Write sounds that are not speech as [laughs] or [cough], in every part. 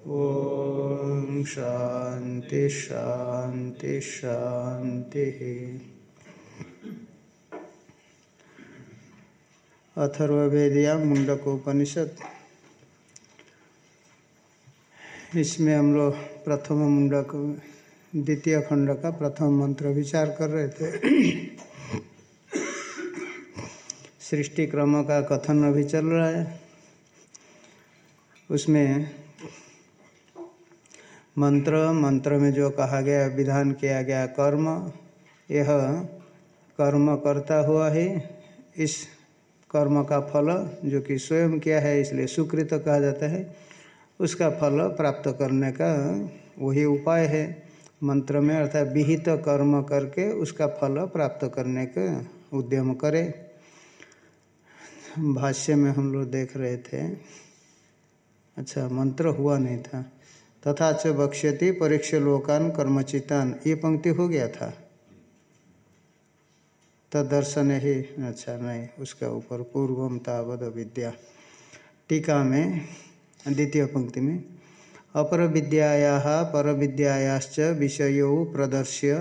ॐ शांति शान्ति शान्तिः अथर्ववेदिया मुंडक उपनिषद इसमें हम लोग प्रथम मुंडक द्वितीय खंड का प्रथम मंत्र विचार कर रहे थे। सृष्टि क्रम का कथन अभी चल रहा है। उसमें मंत्र मंत्र में जो कहा गया, विधान किया गया, कर्म, यह कर्म करता हुआ है इस कर्म का फल जो कि स्वयं किया है, इसलिए सुकृत कहा जाता है, उसका फल प्राप्त करने का वही उपाय है। मंत्र में अर्थात विहित कर्म करके उसका फल प्राप्त करने का उद्यम करे। भाष्य में हम लोग देख रहे थे। अच्छा मंत्र हुआ नहीं था। तथा च बक्ष्यति परीक्ष लोकान कर्मचितान। ये पंक्ति हो गया था। तदर्शन ही अच्छा नहीं, उसका ऊपर पूर्वम तावद विद्या। टीका में, द्वितीय पंक्ति में अपर विद्याया पर विद्यायाश्च विषयो प्रदर्श्य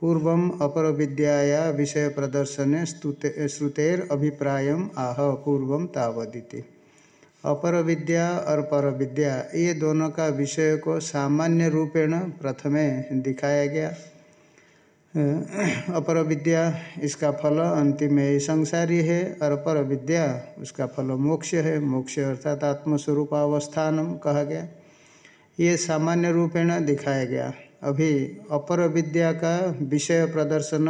पूर्व अपर विद्याया विषय प्रदर्शन श्रुतेर अभिप्राय आह पूर्व तावदिति। अपर विद्या और पर विद्या, ये दोनों का विषय को सामान्य रूपेण प्रथमे दिखाया गया। अपर विद्या, इसका फल अंतिम संसारी है, और पर विद्या, उसका फल मोक्ष है। मोक्ष अर्थात आत्मस्वरूप अवस्थानम कहा गया। ये सामान्य रूपेण दिखाया गया। अभी अपर विद्या का विषय प्रदर्शन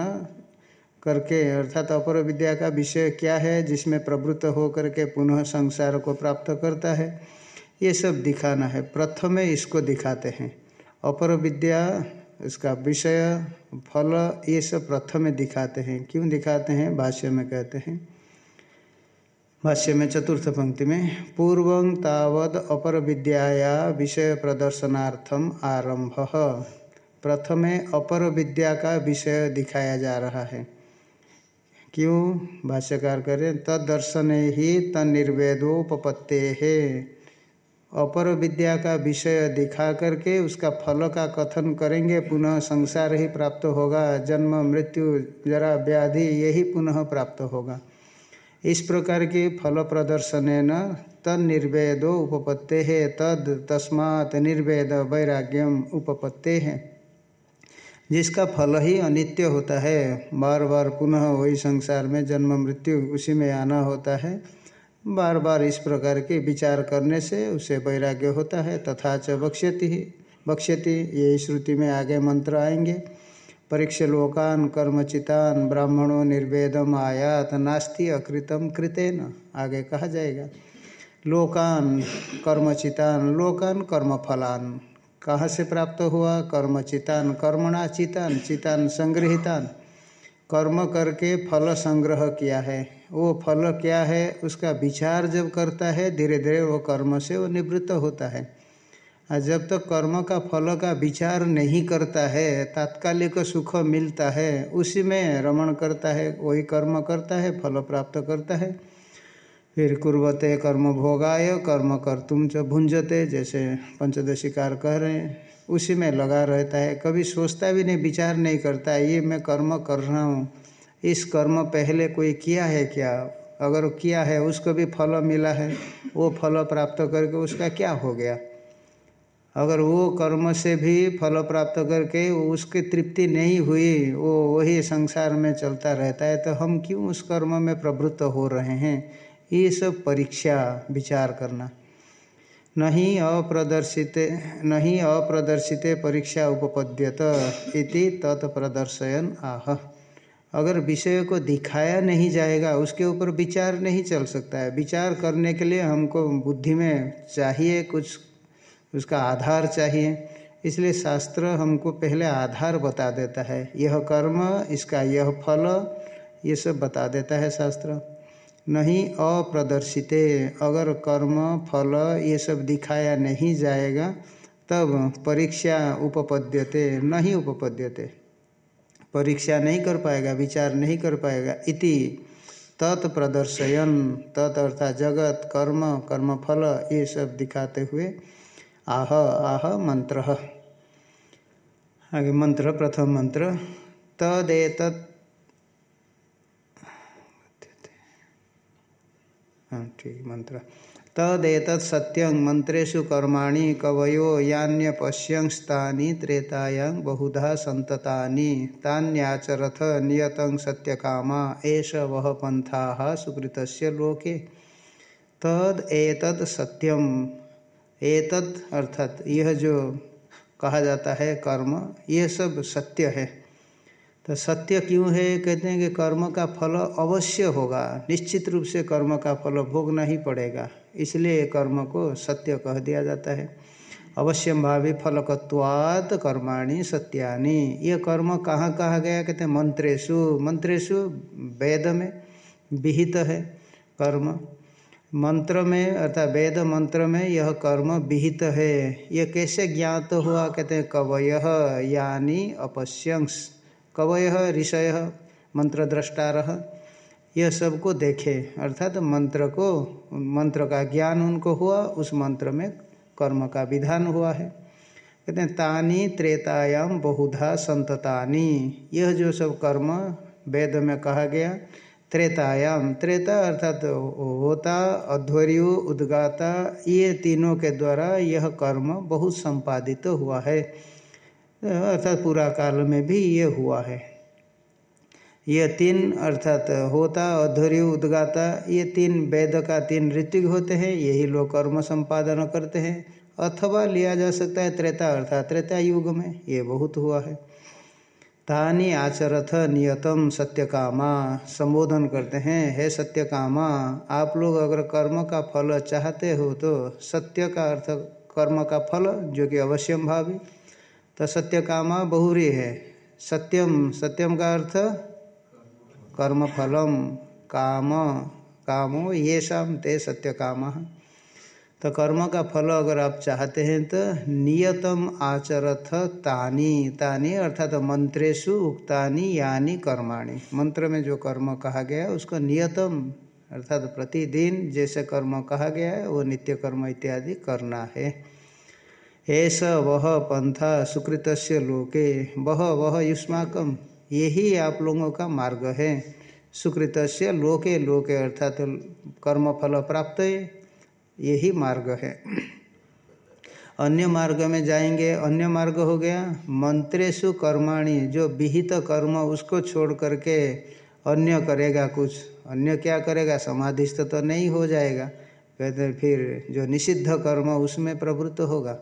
करके, अर्थात अपर विद्या का विषय क्या है, जिसमें प्रवृत्त होकर के पुनः संसार को प्राप्त करता है, ये सब दिखाना है। प्रथम इसको दिखाते हैं। अपर विद्या उसका विषय, फल, ये सब प्रथम दिखाते हैं। क्यों दिखाते हैं? भाष्य में कहते हैं। भाष्य में चतुर्थ पंक्ति में, पूर्व तावद अपर विद्याया विषय प्रदर्शनार्थम आरंभ प्रथमे अपर विद्या का विषय दिखाया जा रहा है। क्यों? भाष्यकार करें तदर्शन ही तनिर्वेदोपत्ते है अपर विद्या का विषय दिखा करके उसका फल का कथन करेंगे, पुनः संसार ही प्राप्त होगा। जन्म, मृत्यु, जरा व्याधि, यही पुनः प्राप्त होगा। इस प्रकार की फल प्रदर्शन न तद निर्वेदो उपपत्ते है तद तस्मात् निर्वेद वैराग्यम उपपत्ते। है जिसका फल ही अनित्य होता है। बार बार पुनः वही संसार में जन्म, मृत्यु, उसी में आना होता है। बार बार इस प्रकार के विचार करने से उसे वैराग्य होता है, तथा च बक्ष्यति बक्ष्यति ये श्रुति में आगे मंत्र आएँगे। परीक्ष लोकान कर्मचितान ब्राह्मणों निर्वेदम आयात नास्ति अकृतम कृतेन, आगे कहा जाएगा। लोकान कर्मचितान, लोकान कर्मफलान। कहाँ से प्राप्त हुआ? कर्म चितान कर्मणा चितान चितान संग्रहितान। कर्म करके फल संग्रह किया है। वो फल क्या है? उसका विचार जब करता है धीरे धीरे वो कर्म से वो निवृत्त होता है। और जब तक तो कर्म का फल का विचार नहीं करता है, तात्कालिक सुख मिलता है, उसी में रमण करता है, वही कर्म करता है, फल प्राप्त करता है। फिर कुर्वते कर्म भोगाय, कर्म कर तुम च भुंजते, जैसे पंचदशिकार कह रहे हैं। उसी में लगा रहता है। कभी सोचता भी नहीं, विचार नहीं करता ये मैं कर्म कर रहा हूँ। इस कर्म पहले कोई किया है क्या? अगर किया है, उसको भी फल मिला है, वो फल प्राप्त करके उसका क्या हो गया? अगर वो कर्म से भी फल प्राप्त करके उसकी तृप्ति नहीं हुई, वो वही संसार में चलता रहता है तो हम क्यों उस कर्म में प्रवृत्त हो रहे हैं? ये सब परीक्षा विचार करना। नहीं अप्रदर्शित नहीं अप्रदर्शित परीक्षा उपपद्यत इति तत्प्रदर्शयन आह। अगर विषय को दिखाया नहीं जाएगा, उसके ऊपर विचार नहीं चल सकता है। विचार करने के लिए हमको बुद्धि में चाहिए कुछ, उसका आधार चाहिए। इसलिए शास्त्र हमको पहले आधार बता देता है। यह कर्म, इसका यह फल, ये सब बता देता है शास्त्र। नहीं अप्रदर्शिते। अगर कर्म, फल ये सब दिखाया नहीं जाएगा, तब परीक्षा उपपद्यते, नहीं उपपद्यते। परीक्षा नहीं कर पाएगा, विचार नहीं कर पाएगा, इति तत्प्रदर्शयन। तत् अर्थात जगत, कर्म, कर्मफल ये सब दिखाते हुए, आह आह, मंत्र। आगे मंत्र, प्रथम मंत्र। तदेत हाँ ठीक, मंत्र। तदेत सत्यं मंत्रेशु कर्माणि कवयो यान्यपश्यंस्तानि त्रेतायां बहुधा संततानि तान्याचरथ नियतं सत्यकामा, एष वह पंथाः सुकृतस्य लोके। तद एतद सत्यम एतद अर्थात यह जो कहा जाता है कर्म, यह सब सत्य है। तो सत्य क्यों है? कहते हैं कि कर्म का फल अवश्य होगा। निश्चित रूप से कर्म का फल भोगना ही पड़ेगा। इसलिए कर्म को सत्य कह दिया जाता है। अवश्यम भावी फलकत्वात् कर्माणि सत्यानि। ये कर्म कहाँ कहा गया? कहते हैं मंत्रेशु मंत्रेशु वेद में विहित है कर्म। मंत्र में अर्थात वेद मंत्र में यह कर्म विहित है। यह कैसे ज्ञात हुआ? कहते हैं कवय यानी अपश्यंस। कवय, ऋषय मंत्र द्रष्टार यह सबको देखे। अर्थात तो मंत्र को, मंत्र का ज्ञान उनको हुआ, उस मंत्र में कर्म का विधान हुआ है। कहते हैं, तानी त्रेतायाम बहुधा संततानी। यह जो सब कर्म वेद में कहा गया त्रेतायाम त्रेता अर्थात होता, अध्वर्यु, उद्गाता, ये तीनों के द्वारा यह कर्म बहुत संपादित तो हुआ है। अर्थात पूरा काल में भी ये हुआ है। ये तीन अर्थात होता, अधूरी, उद्गाता, ये तीन वेद का तीन ऋतिक होते हैं, यही लोग कर्म संपादन करते हैं। अथवा लिया जा सकता है त्रेता, अर्थात त्रेता युग में ये बहुत हुआ है। तानी आचरथ नियतम सत्य कामा संबोधन करते हैं, हे सत्य कामा आप लोग अगर कर्म का फल चाहते हो तो सत्य का अर्थ, कर्म का फल, जो कि अवश्यम भावी। तो सत्य काम बहुरी है। सत्यम सत्यम का अर्थ कर्म फलम काम, कामो, ये शाम ते सत्य काम। तो कर्म का फल अगर आप चाहते हैं तो नियतम आचरथ तानी तानी अर्थात तो मंत्रेशु उक्तानी यानी कर्माणी। मंत्र में जो कर्म कहा गया है, उसको नियतम अर्थात तो प्रतिदिन जैसे कर्म कहा गया है, वो नित्य कर्म इत्यादि करना है। ऐसा वह पंथा सुकृत लोके। वह वह युष्माकम यही आप लोगों का मार्ग है। सुकृत लोके लोके अर्थात तो कर्म फल प्राप्त यही मार्ग है। अन्य मार्ग में जाएँगे, अन्य मार्ग हो गया। मंत्रेशु कर्माणी, जो विहित कर्म, उसको छोड़ करके अन्य करेगा कुछ। अन्य क्या करेगा? समाधिस्थ तो नहीं हो जाएगा। कहते फिर जो निषिद्ध कर्म, उसमें प्रवृत्त होगा।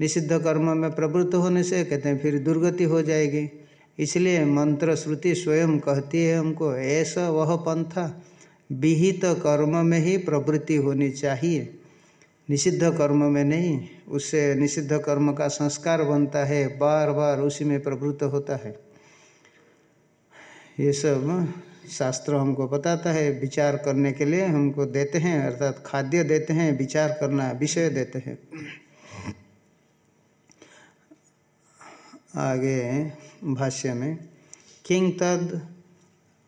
निषिद्ध कर्म में प्रवृत्त होने से कहते हैं, फिर दुर्गति हो जाएगी। इसलिए मंत्र श्रुति स्वयं कहती है हमको, ऐसा वह पंथा, विहित तो कर्म में ही प्रवृत्ति होनी चाहिए। निषिद्ध कर्म में नहीं, उससे निषिद्ध कर्म का संस्कार बनता है बार बार उसी में प्रवृत्त होता है। ये सब शास्त्र हमको बताता है, विचार करने के लिए हमको देते हैं, अर्थात खाद्य देते हैं, विचार करना, विषय देते हैं। आगे भाष्य में किंग तद?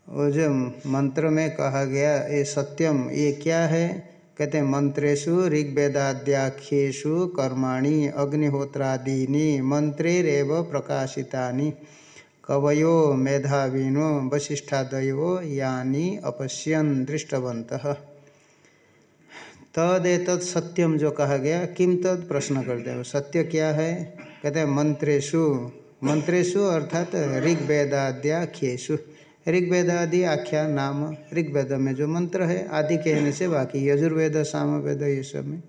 वो जो मंत्र में कहा गया ये सत्यम, ये क्या है? कहते हैं मंत्रेशु ऋग्वेदाद्याख्येशु कर्माणि अग्निहोत्रादीनि मंत्रेरव प्रकाशितानि। कवयो मेधावीनो वशिष्ठादयो यानी अपश्यन दृष्टवंत तदेत सत्यम जो कहा गया किम तद प्रश्न करते हैं? सत्य क्या है? कहते हैं मंत्रेशु मंत्रेशु अर्थात ऋग्वेदाद्याख्येशु ऋग्वेदादि आख्या नाम, ऋग्वेद में जो मंत्र है, आदि कहने से बाकी यजुर्वेद, सामवेद, ये सब में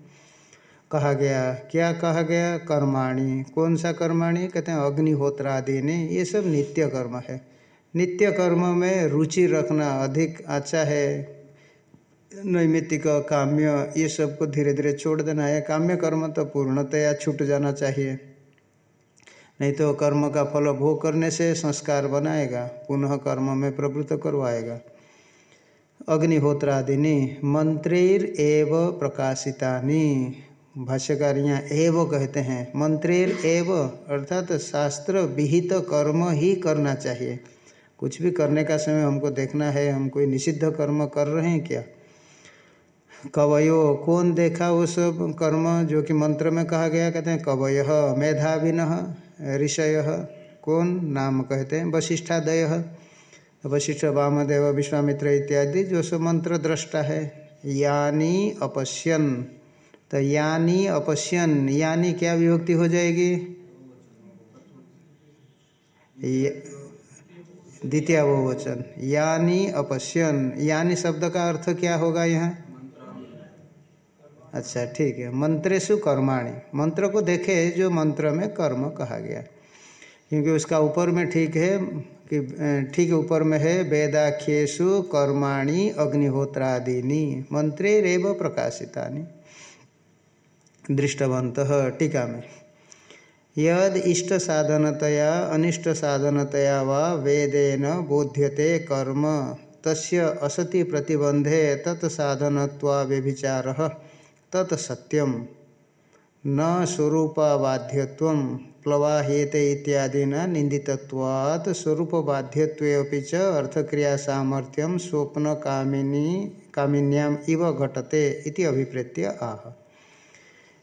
कहा गया। क्या कहा गया? कर्माणी। कौन सा कर्माणी? कहते हैं अग्निहोत्र आदि ने ये सब नित्य कर्म है। नित्य कर्म में रुचि रखना अधिक अच्छा है। नैमित्तिक काम्य, ये सबको धीरे धीरे छोड़ देना है। काम्य कर्म तो पूर्णतया छूट जाना चाहिए। नहीं तो कर्म का फल भोग करने से संस्कार बनाएगा, पुनः कर्म में प्रवृत्त करवाएगा। अग्निहोत्रादिनी मंत्रेर एव प्रकाशितानी। भाष्यकार यहाँ एव कहते हैं मंत्रेर एव अर्थात तो शास्त्र विहित कर्म ही करना चाहिए। कुछ भी करने का समय हमको देखना है, हम कोई निषिद्ध कर्म कर रहे हैं क्या? कवयो, कौन देखा वो सब कर्म जो कि मंत्र में कहा गया, कहते हैं कवय मेधाविन। ऋषय, कौन नाम कहते हैं? वशिष्ठादय, वशिष्ठ वामदेव, विश्वामित्र इत्यादि, जो सो मंत्र दृष्टा है। यानी अपश्यन। तो यानी अपश्यन, यानी क्या विभक्ति हो जाएगी? द्वितीय बहुवचन। यानी अपश्यन। यानी शब्द का अर्थ क्या होगा यहाँ? अच्छा ठीक है। मंत्रेशु कर्माणी। मंत्र को देखे जो मंत्र में कर्म कहा गया। क्योंकि उसका ऊपर में ठीक है कि ठीक ऊपर में है वेदाख्यु कर्माणि अग्निहोत्रादीनी। मंत्रे रेव प्रकाशिता दृष्टवंत टीका में। यद इष्ट साधनतया अनिष्ट साधनतया वा वेदेन बोध्यते कर्म, तस्य असति प्रतिबंधे तत्साधनत्वा व्यभिचार तत्सत्यम न स्वरूपाबाध्यत्व प्लवाहेते इत्यादि न निंदितत्वात् स्वरूप बाध्यत्वे च अर्थक्रिया सामर्थ्यम स्वप्न कामिनी कामिन्याम इव घटते इति अभिप्रेत्य आह।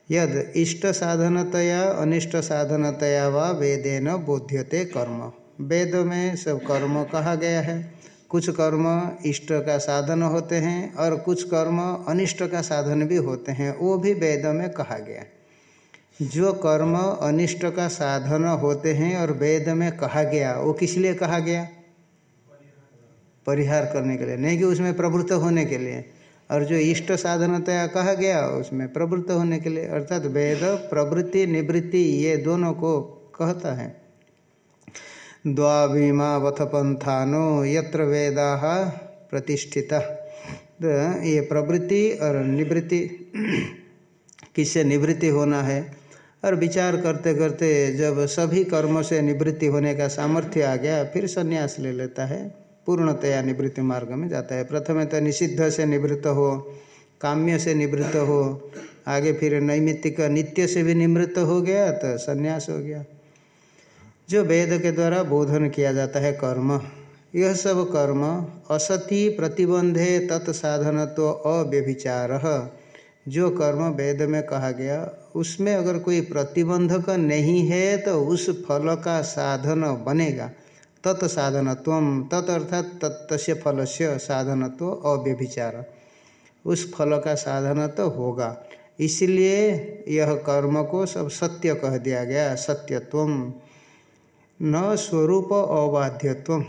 यद इष्ट साधनतया अनिष्ट साधनतया व वेदेन बोध्यते कर्म। वेद में सब कर्म कहा गया है? कुछ कर्म इष्ट का साधन होते हैं और कुछ कर्म अनिष्ट का साधन भी होते हैं, वो भी वेद में कहा गया जो कर्म अनिष्ट का साधन होते हैं और वेद में कहा गया, वो किस लिए कहा गया? परिहार करने के लिए, नहीं कि उसमें प्रवृत्त होने के लिए। और जो इष्ट साधनतया कहा गया, उसमें प्रवृत्त होने के लिए। अर्थात वेद, प्रवृत्ति, निवृत्ति, ये दोनों को कहता है। द्वाभीमावथ पंथानो यत्र वेदा प्रतिष्ठिता। तो ये प्रवृत्ति और निवृत्ति, किससे निवृत्ति होना है? और विचार करते करते जब सभी कर्मों से निवृत्ति होने का सामर्थ्य आ गया, फिर संन्यास ले लेता है। पूर्णतया निवृत्ति मार्ग में जाता है। प्रथम तो निषिद्ध से निवृत्त हो, काम्य से निवृत्त हो, आगे फिर नैमित्तिक नित्य से भी निवृत्त हो गया तो संन्यास हो गया। जो वेद के द्वारा बोधन किया जाता है कर्म, यह सब कर्म असति प्रतिबंधे तत्साधनत्व अव्यभिचार। जो कर्म वेद में कहा गया, उसमें अगर कोई प्रतिबंधक नहीं है तो उस फल का साधन बनेगा। तत्साधनत्व तत् अर्थात तत्त फल से साधनत्व अव्यभिचार। उस फल का साधन तो होगा। इसलिए यह कर्म को सब सत्य कह दिया गया, सत्यत्व। न स्वरूप अबाध्यत्व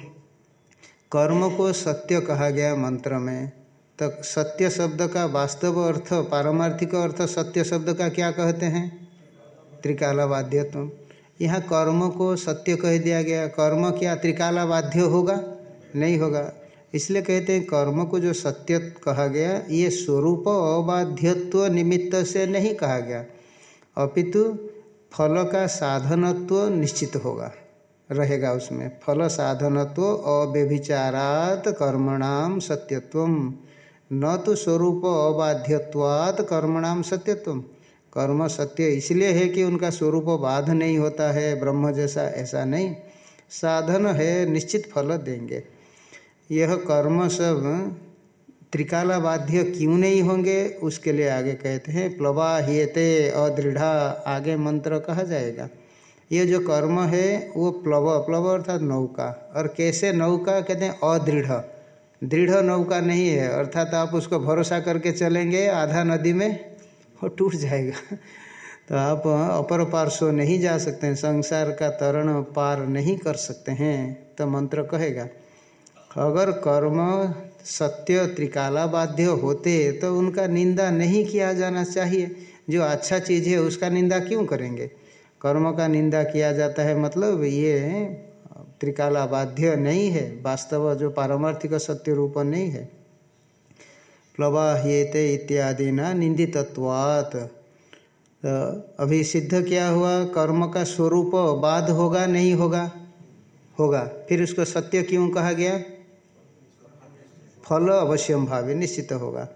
कर्म को सत्य कहा गया मंत्र में। तो सत्य शब्द का वास्तव अर्थ, पारमार्थिक अर्थ सत्य शब्द का क्या कहते हैं? त्रिकाला बाध्यत्व यहाँ कर्म को सत्य कह दिया गया। कर्म क्या त्रिकाला बाध्य होगा? नहीं होगा। इसलिए कहते हैं कर्म को जो सत्य कहा गया, ये स्वरूप अबाध्यत्व निमित्त से नहीं कहा गया। अपितु फल का साधनत्व निश्चित होगा। रहेगा उसमें। फल साधनत्व अव्यभिचारात कर्मणाम सत्यत्व न तो स्वरूप अबाध्यवात कर्मणाम सत्यत्व कर्म सत्य इसलिए है कि उनका स्वरूप बाध नहीं होता है, ब्रह्म जैसा ऐसा नहीं। साधन है, निश्चित फल देंगे। यह कर्म सब त्रिकाला बाध्य क्यों नहीं होंगे, उसके लिए आगे कहते हैं प्लवा प्लवाहियते अदृढ़ा, आगे मंत्र कहा जाएगा। ये जो कर्म है, वो प्लव प्लव अर्थात नौका। और कैसे नौका? कहते हैं अदृढ़। दृढ़ नौका नहीं है। अर्थात आप उसको भरोसा करके चलेंगे, आधा नदी में वो टूट जाएगा। [laughs] तो आप अपर पार्श्व नहीं जा सकते हैं। संसार का तरण पार नहीं कर सकते हैं। तो मंत्र कहेगा, अगर कर्म सत्य त्रिकाला बाध्य होते तो उनका निंदा नहीं किया जाना चाहिए। जो अच्छा चीज़ है, उसका निंदा क्यों करेंगे? कर्म का निंदा किया जाता है मतलब ये त्रिकाला बाध्य नहीं है, वास्तव जो पारमार्थिक सत्य रूप नहीं है। प्लवाह्येते इत्यादि न निंदितत्वात्। तो अभी सिद्ध क्या हुआ? कर्म का स्वरूप बाध होगा, नहीं होगा? होगा। फिर उसको सत्य क्यों कहा गया? फल अवश्यम भावी, निश्चित होगा।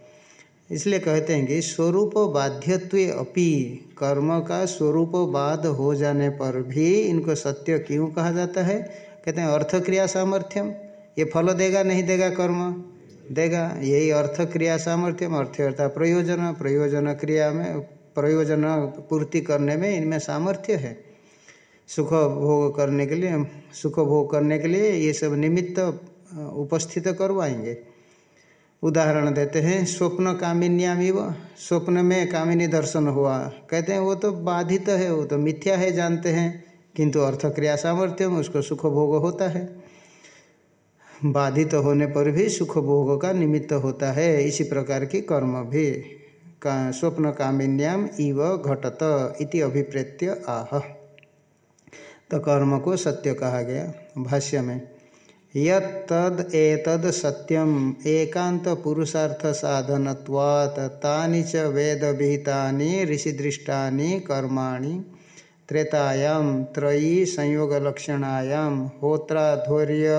इसलिए कहते हैं कि स्वरूप बाध्यत्व अपि, कर्म का स्वरूप बाध हो जाने पर भी इनको सत्य क्यों कहा जाता है? कहते हैं अर्थ क्रिया सामर्थ्यम। ये फल देगा, नहीं देगा कर्म? देगा। यही अर्थ क्रिया सामर्थ्यम, अर्थ अर्थात प्रयोजन। प्रयोजन क्रिया में, प्रयोजन पूर्ति करने में इनमें सामर्थ्य है। सुख भोग करने के लिए, सुख भोग करने के लिए ये सब निमित्त उपस्थित करवाएँगे। उदाहरण देते हैं, स्वप्न कामिन्यामिव स्वप्न में कामिनी दर्शन हुआ। कहते हैं, वो तो बाधित है, वो तो मिथ्या है, जानते हैं, किंतु अर्थ क्रिया सामर्थ्य में उसको सुख भोग होता है। बाधित होने पर भी सुख भोग का निमित्त होता है, इसी प्रकार की कर्म भी। का, स्वप्न कामिन्याम इव घटत इति अभिप्रेत्य आह। तो कर्म को सत्य कहा गया भाष्य में। यद सत्यम एकांत पुरुषार्थ साधनत्वात् तानि च वेद विहितानि ऋषिदृष्टानि, कर्माणि, त्रेतायां, त्रयी संयोगलक्षणायां, होत्राध्वर्य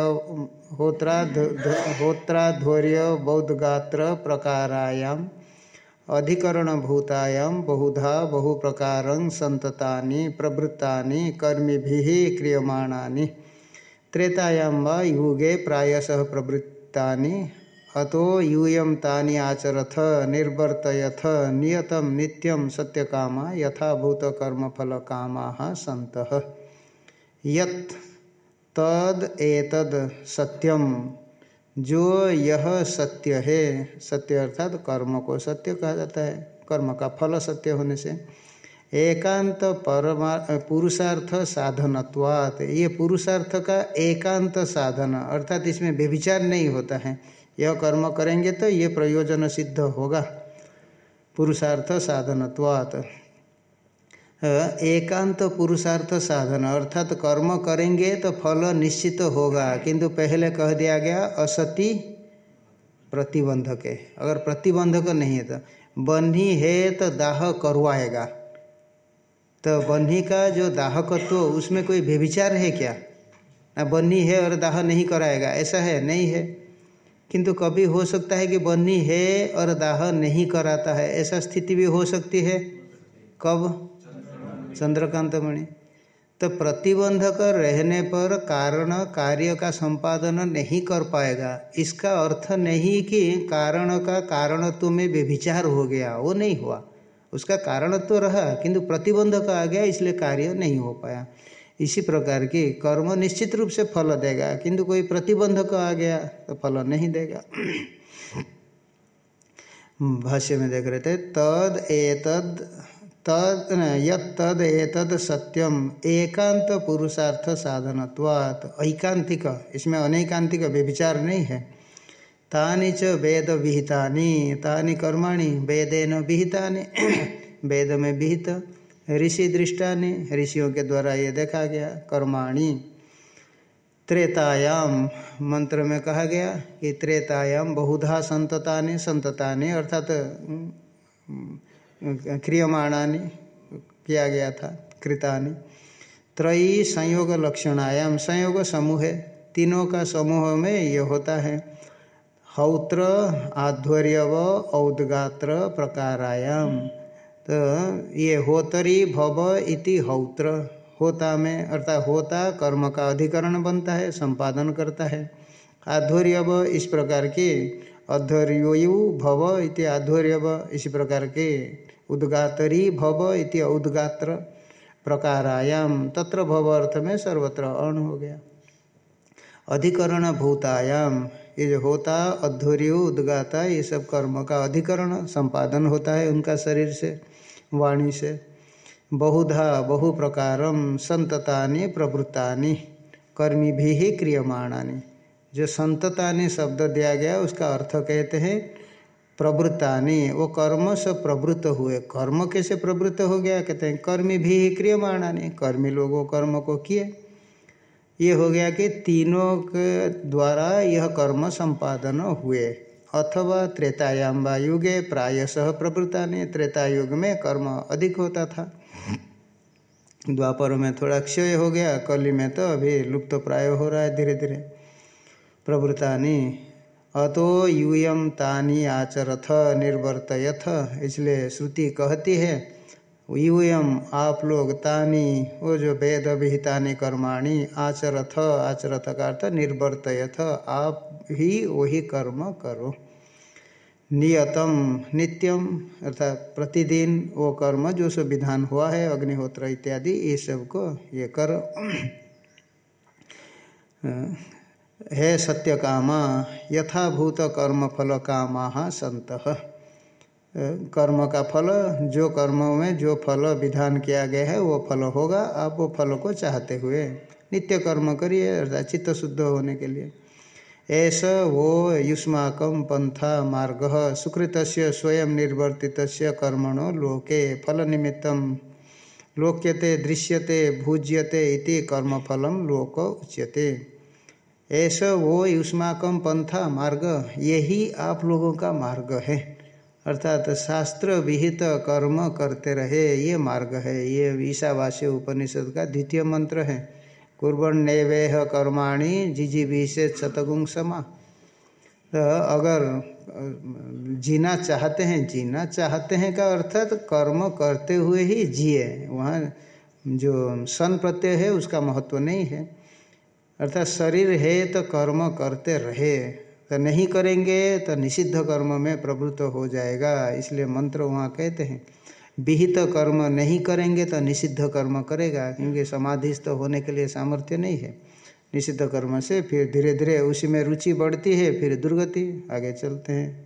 होत्राध्वर्य बौद्धगात्र प्रकारायां अधिकरणभूतायां, बहुधा बहुप्रकारं सन्ततानि प्रवृत्तानि कर्मिभिः क्रियमाणानि। त्रेतायां वा युगे प्रायशः प्रवृत्तानि, अतो यूयं तानि आचरथ, निर्वर्तयथ, नियतं नित्यं सत्यकामा, यथाभूतकर्मफलकामाः सन्तः। यत् तद एतद सत्यम जो यह सत्य है, सत्य अर्थात कर्म को सत्य कहा जाता है, कर्म का फल सत्य होने से। एकांत परमा, पुरुषार्थ साधनत्वात। ये पुरुषार्थ का एकांत साधन, अर्थात इसमें व्यभिचार नहीं होता है। यह कर्म करेंगे तो ये प्रयोजन सिद्ध होगा। पुरुषार्थ साधनत्वात। एकांत पुरुषार्थ साधन, अर्थात कर्म करेंगे तो फल निश्चित होगा। किंतु पहले कह दिया गया असति प्रतिबंधक। है अगर प्रतिबंधक नहीं है तो बन्ही है तो दाह करवाएगा। तो बन्ही का जो दाहकत्व तो उसमें कोई व्यभिचार है क्या? ना बन्ही है और दाह नहीं कराएगा, ऐसा है? नहीं है। किंतु कभी हो सकता है कि बन्ही है और दाह नहीं कराता है, ऐसा स्थिति भी हो सकती है। कब? चंद्रकांत मणि तो प्रतिबंधक रहने पर कारण कार्य का संपादन नहीं कर पाएगा। इसका अर्थ नहीं कि कारण का कारणत्व में व्यभिचार हो गया, वो नहीं हुआ। उसका कारण तो रहा, किंतु प्रतिबंधक आ गया, इसलिए कार्य नहीं हो पाया। इसी प्रकार की कर्म निश्चित रूप से फल देगा, किंतु कोई प्रतिबंधक आ गया तो फल नहीं देगा। भाष्य में देख रहे थे, तद एतद, तद यद एतद सत्यम, एकांत पुरुषार्थ साधनत्वात्, ऐकांतिक, इसमें अनेकांतिक व्यभिचार नहीं है। तानि च वेद विहितानि, तानि कर्माणि वेदेन विहितानि, [clears throat] वेद में विहित। ऋषि दृष्टानि, ऋषियों के द्वारा ये देखा गया, कर्माणि। त्रेतायाम मंत्र में कहा गया कि त्रेतायाम बहुधा संततानि संततानि अर्थात क्रियमाणानि किया गया था, कृतानि। त्रयी संयोग लक्षणायाम संयोग समूह, तीनों का समूह में ये होता है हौत्र आध्वर्यव औदगात्र प्रकारायाम। तो ये होतरी भव इति हौत्र। होता में अर्थात होता कर्म का अधिकरण बनता है, संपादन करता है। आध्वर्यव इस प्रकार के अध्वर्यु भव इति आध्वर्यव इसी प्रकार के उद्गातरी भव इति उद्गात्र प्रकारायाम। तत्र भव अर्थ में सर्वत्र अण हो गया। अधिकरण भूतायाम ये जो होता अध्वर्य उद्गाता, ये सब कर्म का अधिकरण, संपादन होता है उनका शरीर से, वाणी से। बहुधा बहु प्रकार संततानि, प्रवृत्तानि, कर्मी भी ही क्रियमाणानि। जो संततानि शब्द दिया गया, उसका अर्थ कहते हैं, प्रवृत्तानि। वो कर्म से प्रवृत्त हुए। कर्म कैसे प्रवृत्त हो गया? कहते हैं, कर्मी भी क्रियमाणानि। कर्मी लोगों कर्म को किए। ये हो गया कि तीनों के द्वारा यह कर्म संपादन हुए। अथवा त्रेतायाम व युगे प्रायशः प्रवृत्ता ने त्रेता युग में कर्म अधिक होता था। द्वापर में थोड़ा क्षय हो गया, कली में तो अभी लुप्त तो प्राय हो रहा है धीरे धीरे प्रवृत्तानि अतो यूयम तानी आचरथ निर्वर्तयथ, इसलिए श्रुति कहती है यूयम आप लोग तानी, वो जो वेद विहितानि कर्माणी, आचरथ आचरथ का अर्थ निर्वर्तयथ, आप ही वही कर्म करो। नियतम, नित्यम, अर्थात प्रतिदिन वो कर्म, जो सो विधान हुआ है, अग्निहोत्र इत्यादि, ये सबको ये कर। है सत्य कामा यथाभूत कर्म फल कामा संत। कर्म का फल, जो कर्मों में जो फल विधान किया गया है, वो फल होगा। आप वो फल को चाहते हुए नित्य कर्म करिए, अर्थात चित्त शुद्ध होने के लिए। ऐसा वो युष्माक पंथा मार्ग सुकृत स्वयं निर्वर्तित कर्मणो लोके फल निमित्त लोक्यते, दृश्यते, भूज्यते इति कर्मफल लोक उच्यते। ऐसा वो युष्माकम पंथा मार्ग, यही आप लोगों का मार्ग है। अर्थात शास्त्र विहित कर्म करते रहे, ये मार्ग है। ये ईशावास्य उपनिषद का द्वितीय मंत्र है। कुर्बन नैवेह कर्माणी जिजी से शतगुंग समा। तो अगर जीना चाहते हैं, जीना चाहते हैं का अर्थात तो कर्म करते हुए ही जिए। वहाँ जो सन प्रत्यय है, उसका महत्व नहीं है। अर्थात शरीर है तो कर्म करते रहे। तो नहीं करेंगे तो निषिद्ध कर्म में प्रवृत्त हो जाएगा। इसलिए मंत्र वहाँ कहते हैं, विहित कर्म नहीं करेंगे तो निषिद्ध कर्म करेगा, क्योंकि समाधिस्थ होने के लिए सामर्थ्य नहीं है। निषिद्ध कर्म से फिर धीरे धीरे उसी में रुचि बढ़ती है, फिर दुर्गति, आगे चलते हैं।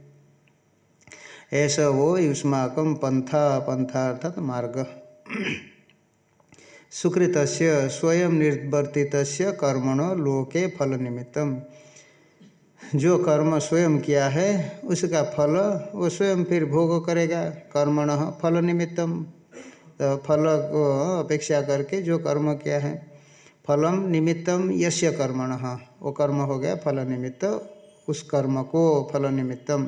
ऐसा वो युष्माकम पंथा पंथा अर्थात मार्ग। सुकृत स्वयं निर्वर्तित कर्मणो लोके फल निमित्तम जो कर्म स्वयं किया है, उसका फल, वो स्वयं फिर भोग करेगा, कर्मण फल निमित्तम तो फल को अपेक्षा करके जो कर्म किया है, फलम निमित्तम यश्य कर्मण। वो कर्म हो गया फल निमित्त उस कर्म को फल निमित्तम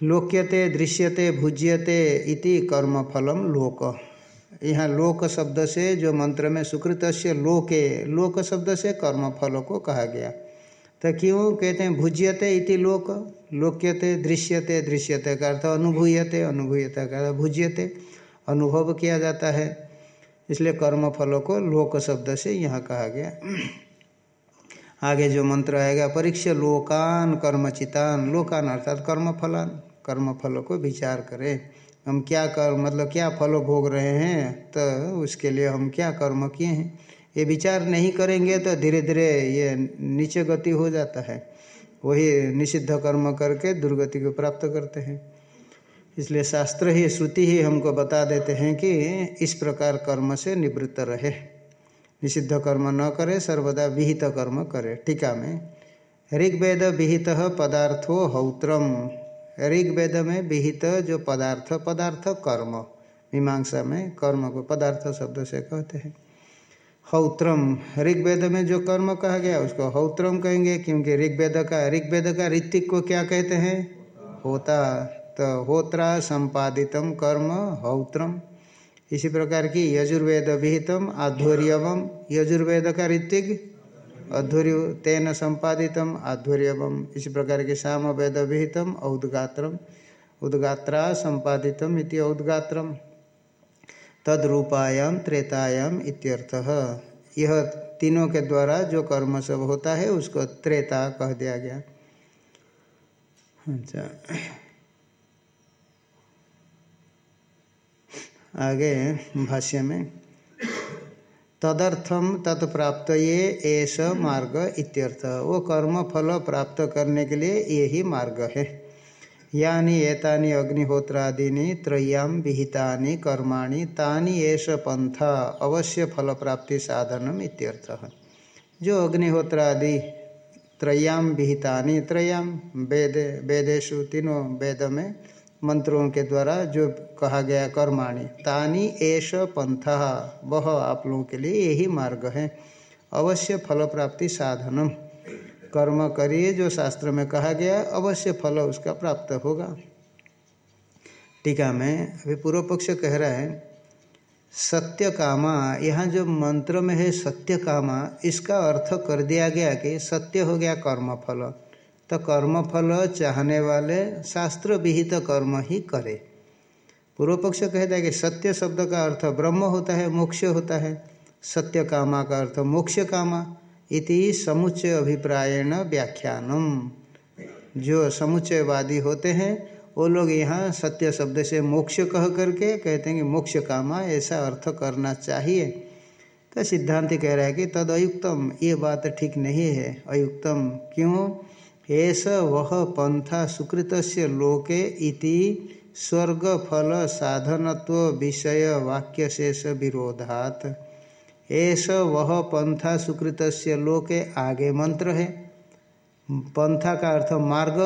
लोक्यते, दृश्यते, भुज्यते इति कर्म फलम लोक। यहाँ लोक शब्द से जो मंत्र में सुकृत लोके, लोक शब्द से कर्म फल को कहा गया। तो क्यों कहते हैं, भुज्यते इति लोक, लोक्यते दृश्यते दृश्यते का अर्थ अनुभूयते अनुभूयते का अर्थ भुज्यते, अनुभव किया जाता है। इसलिए कर्म फलों को लोक शब्द से यहाँ कहा गया। आगे जो मंत्र आएगा, परीक्षा लोकान कर्मचितान, लोकान अर्थात कर्म फलान कर्म फलों को विचार करें। हम क्या कर मतलब क्या फल भोग रहे हैं तो उसके लिए हम क्या कर्म किए हैं? ये विचार नहीं करेंगे तो धीरे धीरे ये नीचे गति हो जाता है। वही निषिद्ध कर्म करके दुर्गति को प्राप्त करते हैं। इसलिए शास्त्र ही, श्रुति ही हमको बता देते हैं कि इस प्रकार कर्म से निवृत्त रहे। निषिद्ध कर्म न करे, सर्वदा विहित कर्म करे। टीका में, ऋग्वेद विहित पदार्थो हौत्रम। ऋग्वेद में विहित जो पदार्थ पदार्थ कर्म। मीमांसा में कर्म को पदार्थ शब्द से कहते हैं। हौत्रम। ऋग्वेद में जो कर्म कहा गया, उसको हौत्रम कहेंगे, क्योंकि ऋग्वेद का ऋग्वेद का ऋतिक को क्या कहते हैं? होता। तो होत्रा संपादितम कर्म हौत्रम। इसी प्रकार की यजुर्वेद विहितम, आध्वर्यवम। यजुर्वेद का ऋतिक अध्वर्य, तेन संपादितम, आध्वर्यवम। इसी प्रकार के साम वेद विहितम, औदगात्रम। उद्गात्रा संपादितम इति औदगात्रम। तद्रूपायाम त्रेतायाम इत्यर्थः। यह तीनों के द्वारा जो कर्म सब होता है, उसको त्रेता कह दिया गया। अच्छा। आगे भाष्य में। तदर्थम तत्प्राप्त ये ऐस मार्ग इत्यर्थ। वो कर्म फल प्राप्त करने के लिए यही मार्ग है। यानी एतानी अग्निहोत्रादीनि त्रय्याम विहितानि, कर्माणि, तानि एष पंथा अवश्य फल प्राप्ति साधनम जो अग्निहोत्रादि त्रय्याम विहितानि त्रय्याम वेद वेदेशु तीनों वेद में मंत्रों के द्वारा जो कहा गया कर्माणि, तानि एष पंथा वह आप लोगों के लिए यही मार्ग है। अवश्य फल प्राप्ति साधनम। कर्म करिए, जो शास्त्र में कहा गया अवश्य फल उसका प्राप्त होगा। टीका में अभी पूर्व पक्ष कह रहा है, सत्य कामा, यहाँ जो मंत्र में है सत्य कामा, इसका अर्थ कर दिया गया कि सत्य हो गया कर्म फल तो कर्म फल चाहने वाले शास्त्र विहित कर्म ही करे। पूर्व पक्ष कहता है कि सत्य शब्द का अर्थ ब्रह्म होता है, मोक्ष होता है। सत्य कामा का अर्थ मोक्ष कामा। इति समुच्चय अभिप्रायण व्याख्यानम। जो समुच्चयवादी होते हैं, वो लोग यहाँ सत्य शब्द से मोक्ष कह करके कहते हैं कि मोक्ष कामा, ऐसा अर्थ करना चाहिए। तो सिद्धांत कह रहा है कि तद अयुक्तम ये बात ठीक नहीं है। अयुक्तम क्यों? ऐसा वह पंथा सुकृत लोके इति स्वर्ग फल साधनत्व विषय वाक्य शेष विरोधात। ऐसा वह पंथा सुकृत लोके आगे मंत्र है। पंथा का अर्थ मार्ग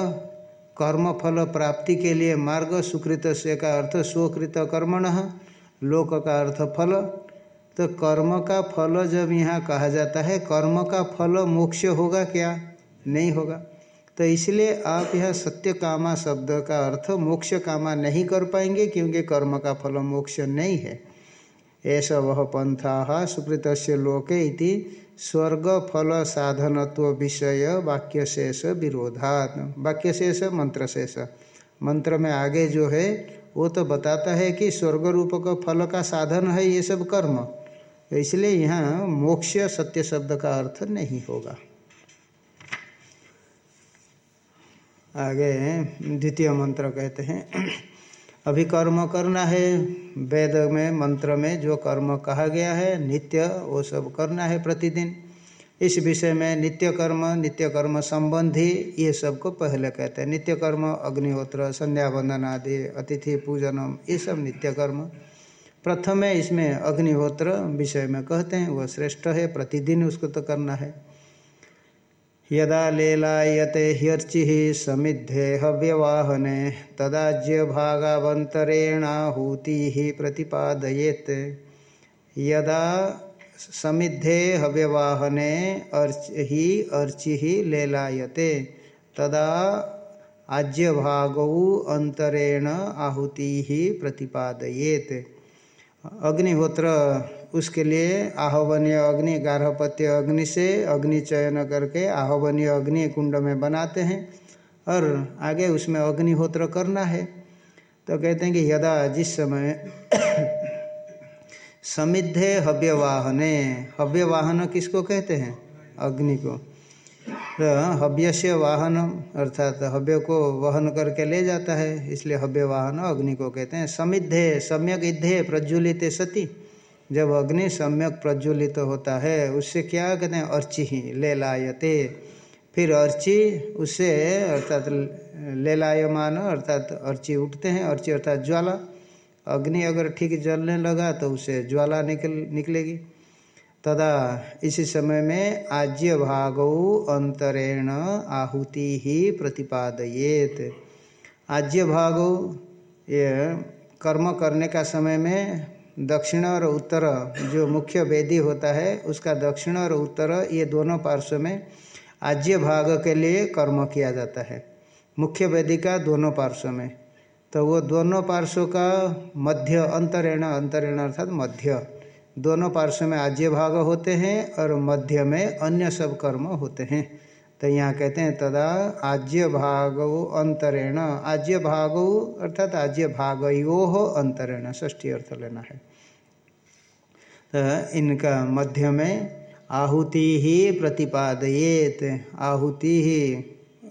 कर्म फल प्राप्ति के लिए मार्ग सुकृत का अर्थ स्वकृत कर्मण, लोक का अर्थ फल। तो कर्म का फल जब यहाँ कहा जाता है, कर्म का फल मोक्ष होगा क्या? नहीं होगा। तो इसलिए आप यह सत्य कामा शब्द का अर्थ मोक्ष कामा नहीं कर पाएँगे, क्योंकि कर्म का फल मोक्ष नहीं है। ऐसा वह पंथा सुकृत लोके इति स्वर्ग फल साधनत्व विषय वाक्य शेष विरोधात। वाक्य शेष मंत्र में आगे जो है, वो तो बताता है कि स्वर्ग रूप का फल का साधन है ये सब कर्म। तो इसलिए यहाँ मोक्ष सत्य शब्द का अर्थ नहीं होगा। आगे, द्वितीय मंत्र कहते हैं। अभी कर्म करना है। वेद में, मंत्र में जो कर्म कहा गया है, नित्य, वो सब करना है प्रतिदिन। इस विषय में नित्य कर्म नित्य कर्म संबंधी ये सबको पहले कहते हैं। नित्य कर्म, अग्निहोत्र, संध्या वंदन आदि, अतिथि पूजनम ये सब नित्य कर्म। प्रथम इसमें अग्निहोत्र विषय में कहते हैं, वह श्रेष्ठ है, प्रतिदिन उसको तो करना है। यदा लेलायते ह्यर्चि समिद्धे हव्यवाहने तदाज्य भागावंतरेणाहूति प्रतिपादयेत। यदा समिद्धे हव्यवाहने अर्च, ही अर्चि ही लेलायते, तदा आज्य भागौ अंतरेण आहुति ही प्रतिपादयेत। अग्निहोत्र उसके लिए आहवनीय अग्नि, गार्हपत्य अग्नि से अग्नि चयन करके आहवनीय अग्नि कुंड में बनाते हैं और आगे उसमें अग्निहोत्र करना है। तो कहते हैं कि यदा जिस समय [coughs] समिद्धे हव्यवाहने, हव्यवाहन किसको कहते हैं? अग्नि को। तो हव्य से वाहन अर्थात हव्य को वहन करके ले जाता है, इसलिए हव्य वाहन अग्नि को कहते हैं। समिद्धे सम्यक इद्धे प्रज्वलित सती। जब अग्नि सम्यक प्रज्वलित तो होता है, उससे क्या कहते हैं अर्ची ही ले लायते फिर अर्ची उससे अर्थात ले लायमान अर्थात अर्ची उठते हैं, अर्ची अर्थात ज्वाला। अग्नि अगर ठीक जलने लगा तो उसे ज्वाला निकल, निकलेगी। तदा इसी समय में आज्य भागौ अंतरेण आहुति ही प्रतिपादयेत। आज्य भागो ये कर्म करने का समय में दक्षिण और उत्तर जो मुख्य वेदी होता है, उसका दक्षिण और उत्तर, ये दोनों पार्श्व में आज्य भाग के लिए कर्म किया जाता है। मुख्य वेदी का दोनों पार्श्व में। तो वो दोनों पार्श्व का मध्य अंतरेण अंतरेण अर्थात मध्य। दोनों पार्श्व में आज्य भाग होते हैं और मध्य में अन्य सब कर्म होते हैं। तो यहाँ कहते हैं तदा आज्य भाग अंतरेण। आज्य भाग अर्थात आज्य भागयो अंतरेण ष्ठी अर्थ लेना है। तो इनका मध्य में आहुति ही प्रतिपादयेत। आहुति ही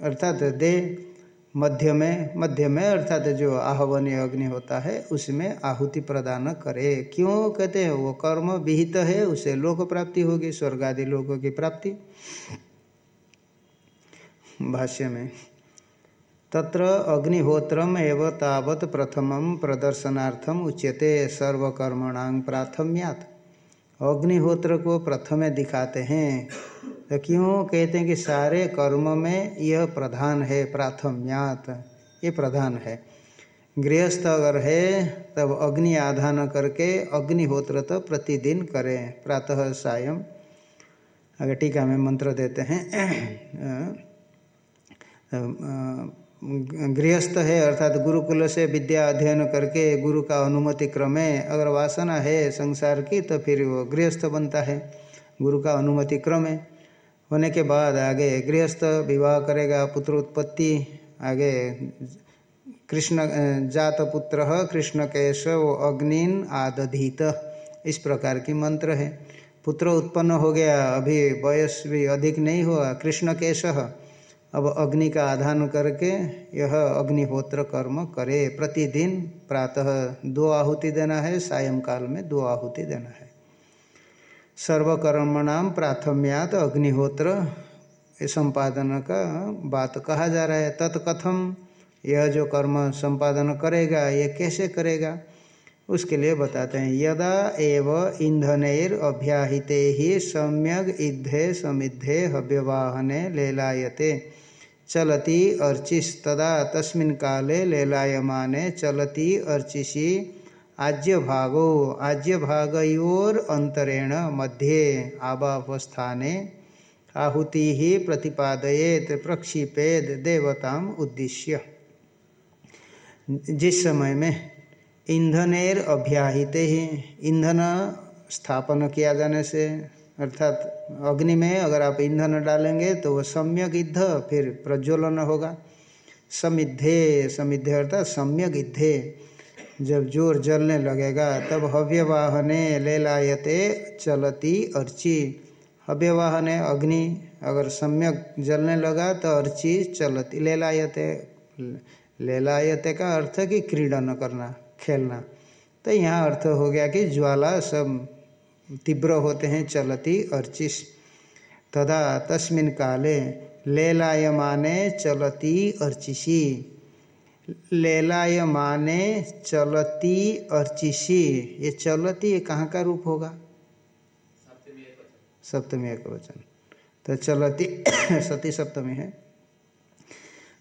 अर्थात दे, मध्य में मध्य में अर्थात जो आहवनीय अग्नि होता है, उसमें आहुति प्रदान करे। क्यों? कहते हैं वो कर्म विहित है, उसे लोक प्राप्ति होगी स्वर्ग आदि लोगों की प्राप्ति। भाष्य में, तत्र अग्निहोत्रम एव तावत प्रथम प्रदर्शनार्थम उच्यते सर्वकर्मणांग प्राथम्यात। अग्निहोत्र को प्रथम दिखाते हैं तो क्यों कहते हैं कि सारे कर्म में यह प्रधान है, प्राथम्यात, ये प्रधान है। गृहस्थ अगर है, तब अग्नि आधान करके अग्निहोत्र तो प्रतिदिन करें, प्रातः सायं। आगे टीका में मंत्र देते हैं [clears throat] गृहस्थ है, अर्थात गुरुकुल से विद्या अध्ययन करके गुरु का अनुमति क्रमे अगर वासना है संसार की तो फिर वो गृहस्थ बनता है, गुरु का अनुमति क्रमे। होने के बाद आगे गृहस्थ विवाह करेगा पुत्र उत्पत्ति आगे कृष्ण जात पुत्र कृष्ण केशव अग्निन आदधीत। इस प्रकार की मंत्र है। पुत्र उत्पन्न हो गया, अभी वयस भी अधिक नहीं हुआ कृष्ण केश अब अग्नि का आधान करके यह अग्निहोत्र कर्म करे प्रतिदिन, प्रातः दो आहुति देना है, सायंकाल में दो आहुति देना है। सर्वकर्मणाम प्राथम्यात अग्निहोत्र संपादन का बात कहा जा रहा है। तत्कथम यह जो कर्म संपादन करेगा यह कैसे करेगा, उसके लिए बताते हैं। यदा एव ईंधनैर अभ्याहिते ही सम्यक ईद्धे समिद्धे हव्यवाहने लेलायते। चलती अर्चिस तदा तस्मिन् काले लेलायमाने चलती अर्चिसी आज्य भागो आज्य भागयोर अंतरेण मध्ये आवावस्थाने आहुति ही प्रतिपादयेत, प्रक्षिपेद देवताम उद्देश्य। जिस समय में ईंधनेर अभ्याहित ही ईंधन स्थापन किया जाने से अर्थात अग्नि में अगर आप ईंधन डालेंगे तो वह सम्यक ईद्ध फिर प्रज्वलन होगा। समिद्धे समिद्धे अर्थात सम्यक ईद्धे जब ज़ोर जलने लगेगा, तब हव्यवाहने ले लायते चलती अर्ची। हव्यवाहने अग्नि, अगर सम्यक जलने लगा तो अर्ची चलती ले लायते ले लायते का अर्थ कि क्रीडन करना, खेलना। तो यहाँ अर्थ हो गया कि ज्वाला सब तीव्र होते हैं, चलती अर्चिस तदा तस्मिन काले, लेलायमाने चलती अर्चिसी लेलायमाने चलती अर्चिसी ये चलती ये कहाँ का रूप होगा? सप्तमी एक वचन तो चलती [coughs] सती सप्तमी है।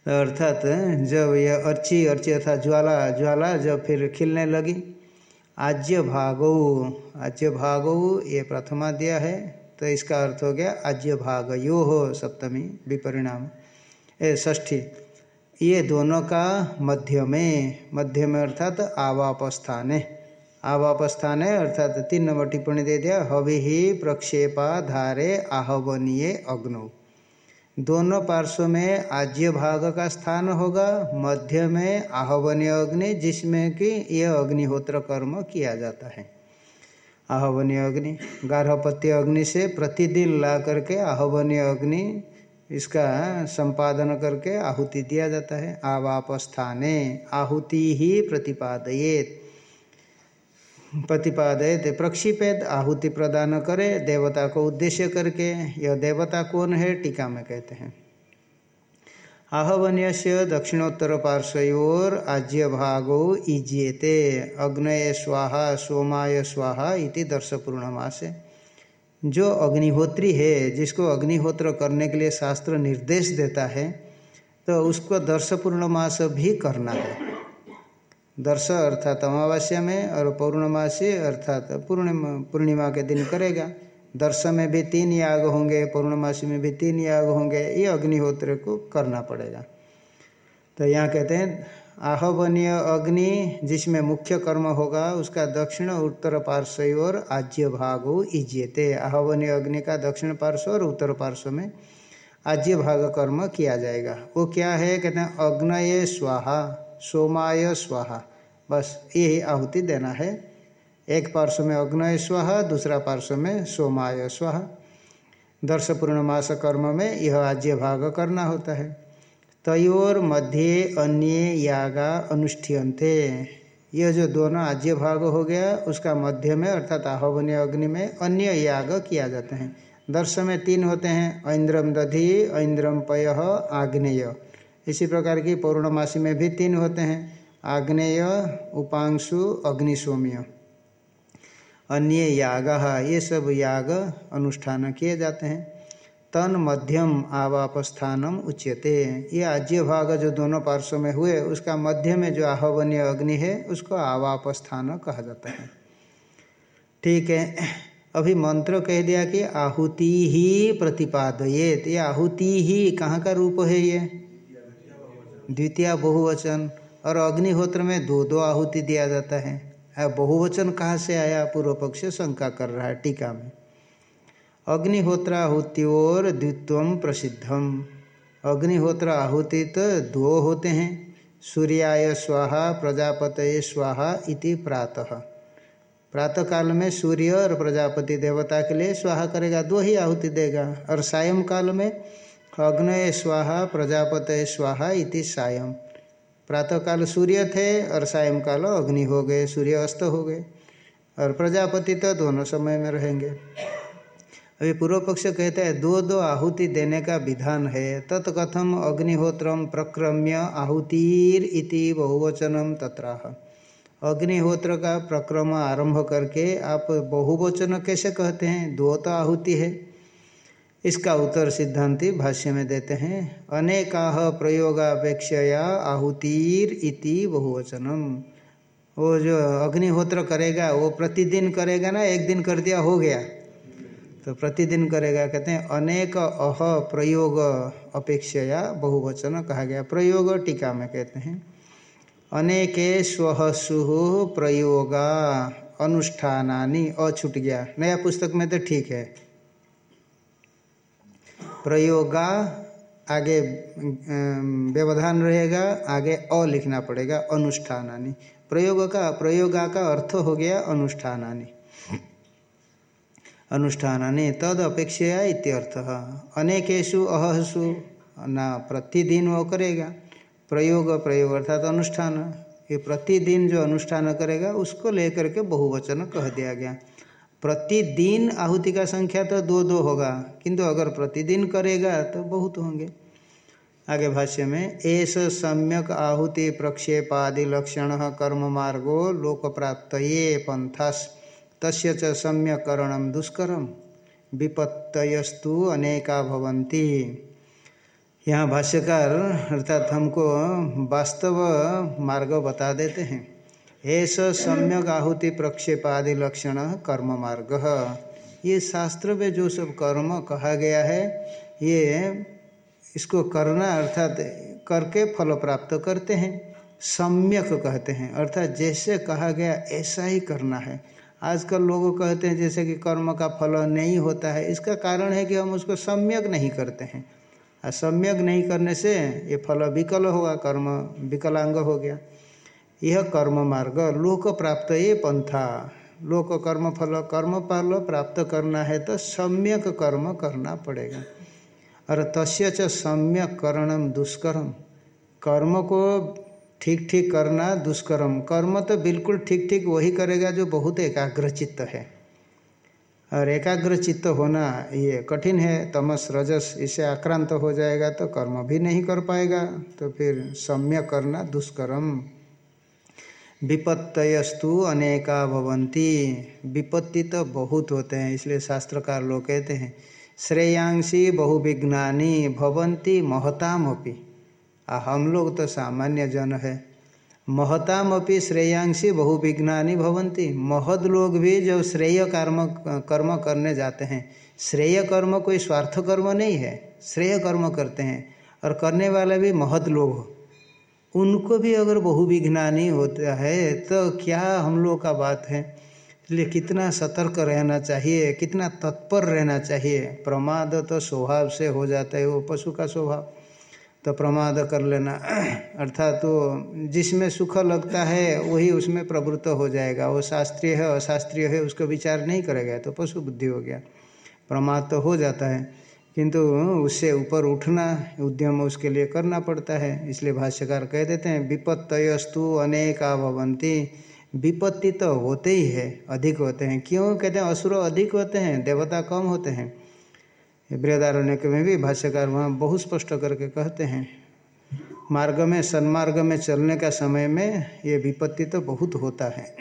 अर्थात जब यह अर्ची अर्ची अर्थात ज्वाला ज्वाला जब फिर खिलने लगी आज्य भागो आज्य भागो ये प्रथमा दिया है तो इसका अर्थ हो गया आज्य भाग यो हो सप्तमी विपरिणाम। ष्ठी ये दोनों का मध्य में मध्य में अर्थात आवापस्थाने। आवापस्थाने अर्थात तीन नंबर टिप्पणी दे दिया, हवि ही प्रक्षेपा धारे आहवनीय अग्नौ। दोनों पार्श्व में आज्य भाग का स्थान होगा। मध्य में आहवनीय अग्नि, जिसमें कि यह अग्निहोत्र कर्म किया जाता है। आहवनीय अग्नि, गार्हपत्य अग्नि से प्रतिदिन ला करके आहवनीय अग्नि, इसका संपादन करके आहुति दिया जाता है। आवाप स्थाने आहुति ही प्रतिपादयेत। प्रतिपादय प्रक्षिपेद आहुति प्रदान करे, देवता को उद्देश्य करके, यह देवता कौन है, टीका में कहते हैं। आहवन्य से दक्षिणोत्तर पार्श्वयोर आज्य भागो ईज्येते, अग्नय स्वाहा, सोमाय स्वाहा इति दर्श पूर्णमास जो अग्निहोत्री है, जिसको अग्निहोत्र करने के लिए शास्त्र निर्देश देता है तो उसको दर्श पूर्णमास भी करना है। दर्श अर्थात अमावस्या में और पौर्णमासी अर्थात पूर्णिमा पूर्णिमा के दिन करेगा। दर्श में भी तीन याग होंगे, पूर्णमासी में भी तीन याग होंगे, ये अग्निहोत्र को करना पड़ेगा। तो यहाँ कहते हैं, आहवनीय अग्नि, जिसमें मुख्य कर्म होगा, उसका दक्षिण, उत्तर पार्श्व और आज्य भाग इज्यते आहवनीय अग्नि का दक्षिण पार्श्व और उत्तर पार्श्व में आज्य भाग कर्म किया जाएगा। वो क्या है? कहते हैं, अग्नये स्वाहा। सोमाय स्वाहा। बस यही आहुति देना है। एक पार्श्व में अग्नय स्वाहा, दूसरा पार्श्व में सोमाय स्वाहा। दर्श पूर्णमास कर्म में यह आज्य भाग करना होता है। तयोर मध्य अन्य यागा अनुष्ठियंते यह जो दोनों आज्य भाग हो गया, उसका मध्य में अर्थात आहवनीय अग्नि में अन्य याग किया जाते हैं। दर्श में तीन होते हैं। ऐन्द्रम दधि ऐन्द्रम पय, आग्नेय। इसी प्रकार की पौर्णमासी में भी तीन होते हैं। आग्नेय, उपांशु, अग्निशोम्य। अन्य याग, ये सब याग अनुष्ठान किए जाते हैं। तन मध्यम आवापस्थानम उच्यते। ये आज्य भाग जो दोनों पार्श्व में हुए, उसका मध्य में जो आहवनीय अग्नि है, उसको आवापस्थान कहा जाता है। ठीक है, अभी मंत्र कह दिया कि आहुति ही प्रतिपादयेत। ये आहुति ही कहाँ का रूप है ये? द्वितीय बहुवचन और अग्निहोत्र में दो दो आहुति दिया जाता है। बहुवचन कहाँ से आया? पूर्व पक्ष शंका कर रहा है, टीका में। अग्निहोत्र आहुति और द्वित्व प्रसिद्धम अग्निहोत्र आहुति तो दो होते हैं। सूर्याय स्वाहा प्रजापत स्वाहा इति प्रातः। प्रातः काल में सूर्य और प्रजापति देवता के लिए स्वाहा करेगा, दो ही आहुति देगा। और सायं काल में अग्नय स्वाहा, प्रजापत स्वाहा इति सायं। प्रातःकाल सूर्य थे और सायंकाल अग्नि हो गए, सूर्य अस्त हो गए और प्रजापति तो दोनों समय में रहेंगे। अभी पूर्व पक्ष कहते हैं, दो दो आहुति देने का विधान है। तत्कथम अग्निहोत्रम प्रक्रम्य आहुतिर इति बहुवचनम तत्राह। अग्निहोत्र का प्रक्रम आरंभ करके आप बहुवचन कैसे कहते हैं? दो तो आहुति है। इसका उत्तर सिद्धांति भाष्य में देते हैं, अनेका प्रयोगापेक्षया आहुतिर इति बहुवचनम। वो जो अग्निहोत्र करेगा, वो प्रतिदिन करेगा ना, एक दिन कर दिया, हो गया। तो प्रतिदिन करेगा, कहते हैं, अनेक अह प्रयोग अपेक्षया बहुवचन कहा गया। प्रयोग टीका में कहते हैं, अनेके स्वसु प्रयोगा अनुष्ठानानी। अछूट गया। नया पुस्तक में तो ठीक है। प्रयोगा, आगे व्यवधान रहेगा, आगे अ लिखना पड़ेगा, अनुष्ठानानी। प्रयोग का, प्रयोगा का अर्थ हो गया अनुष्ठानानी। अनुष्ठानानी तद अपेक्षया इत्यर्थ अनेकेशु अहसु ना प्रतिदिन वो करेगा। प्रयोग प्रयोग अर्थात अनुष्ठान। ये प्रतिदिन जो अनुष्ठान करेगा, उसको लेकर के बहुवचन कह दिया गया। प्रतिदिन आहुति का संख्या तो दो दो होगा, किंतु अगर प्रतिदिन करेगा तो बहुत होंगे। आगे भाष्य में एस सम्यक आहुति प्रक्षेपादि लक्षण कर्म मार्गो लोक प्राप्त ये पंथास, तस्य च सम्यकरण दुष्करम विपत्तयस्तु अनेका भवंती यहाँ भाष्यकार अर्थात हमको वास्तव मार्ग बता देते हैं। ऐसा सम्यक आहुति प्रक्षेपादि लक्षण कर्म मार्ग। ये शास्त्र में जो सब कर्म कहा गया है, ये इसको करना अर्थात करके फल प्राप्त करते हैं, सम्यक कहते हैं। अर्थात जैसे कहा गया, ऐसा ही करना है। आजकल लोग कहते हैं जैसे कि कर्म का फल नहीं होता है, इसका कारण है कि हम उसको सम्यक नहीं करते हैं। और सम्यक नहीं करने से ये फल विकल होगा कर्म विकलांग हो गया। यह कर्म मार्ग लोक प्राप्त ये पंथा। लोक कर्म फल कर्म फल प्राप्त करना है तो सम्यक कर्म करना पड़ेगा। और तस्य च सम्यक करणम दुष्कर्म कर्म को ठीक ठीक करना दुष्कर्म कर्म तो बिल्कुल ठीक ठीक वही करेगा जो बहुत एकाग्र चित्त है। और एकाग्र चित्त होना ये कठिन है। तमस, रजस इसे आक्रांत हो जाएगा तो कर्म भी नहीं कर पाएगा। तो फिर सम्यक करना दुष्कर्म विपत्तयस्तु अनेका भवंती विपत्ति तो बहुत होते हैं, इसलिए शास्त्रकार लोग कहते हैं श्रेयांशी बहुविज्ञानी भवंती महतामपि। हम लोग तो सामान्य जन है। महतामपि श्रेयांशी बहुविज्ञानी भवंती महद लोग भी जो श्रेय कर्म कर्म करने जाते हैं। श्रेय कर्म कोई स्वार्थ कर्म नहीं है, श्रेय कर्म करते हैं। और करने वाले भी महद लोग उनको भी अगर बहुविघ्नानी होता है तो क्या हम लोग का बात है? इसलिए कितना सतर्क रहना चाहिए, कितना तत्पर रहना चाहिए। प्रमाद तो स्वभाव से हो जाता है, वो पशु का स्वभाव। तो प्रमाद कर लेना। [clears throat] अर्थात तो जिसमें सुख लगता है, वही उसमें प्रवृत्त हो जाएगा। वो शास्त्रीय है, अशास्त्रीय है, उसको विचार नहीं करेगा तो पशु बुद्धि हो गया। प्रमाद तो हो जाता है। किंतु, उससे ऊपर उठना, उद्यम उसके लिए करना पड़ता है। इसलिए भाष्यकार कह देते हैं, विपत्तयस्तु अनेका भवंती विपत्ति तो होते ही है, अधिक होते हैं। क्यों? कहते हैं, असुर अधिक होते हैं, देवता कम होते हैं। बृहदारण्य में भी भाष्यकार वहाँ बहुत स्पष्ट करके कहते हैं, मार्ग में, सन्मार्ग में चलने का समय में ये विपत्ति तो बहुत होता है। [clears throat]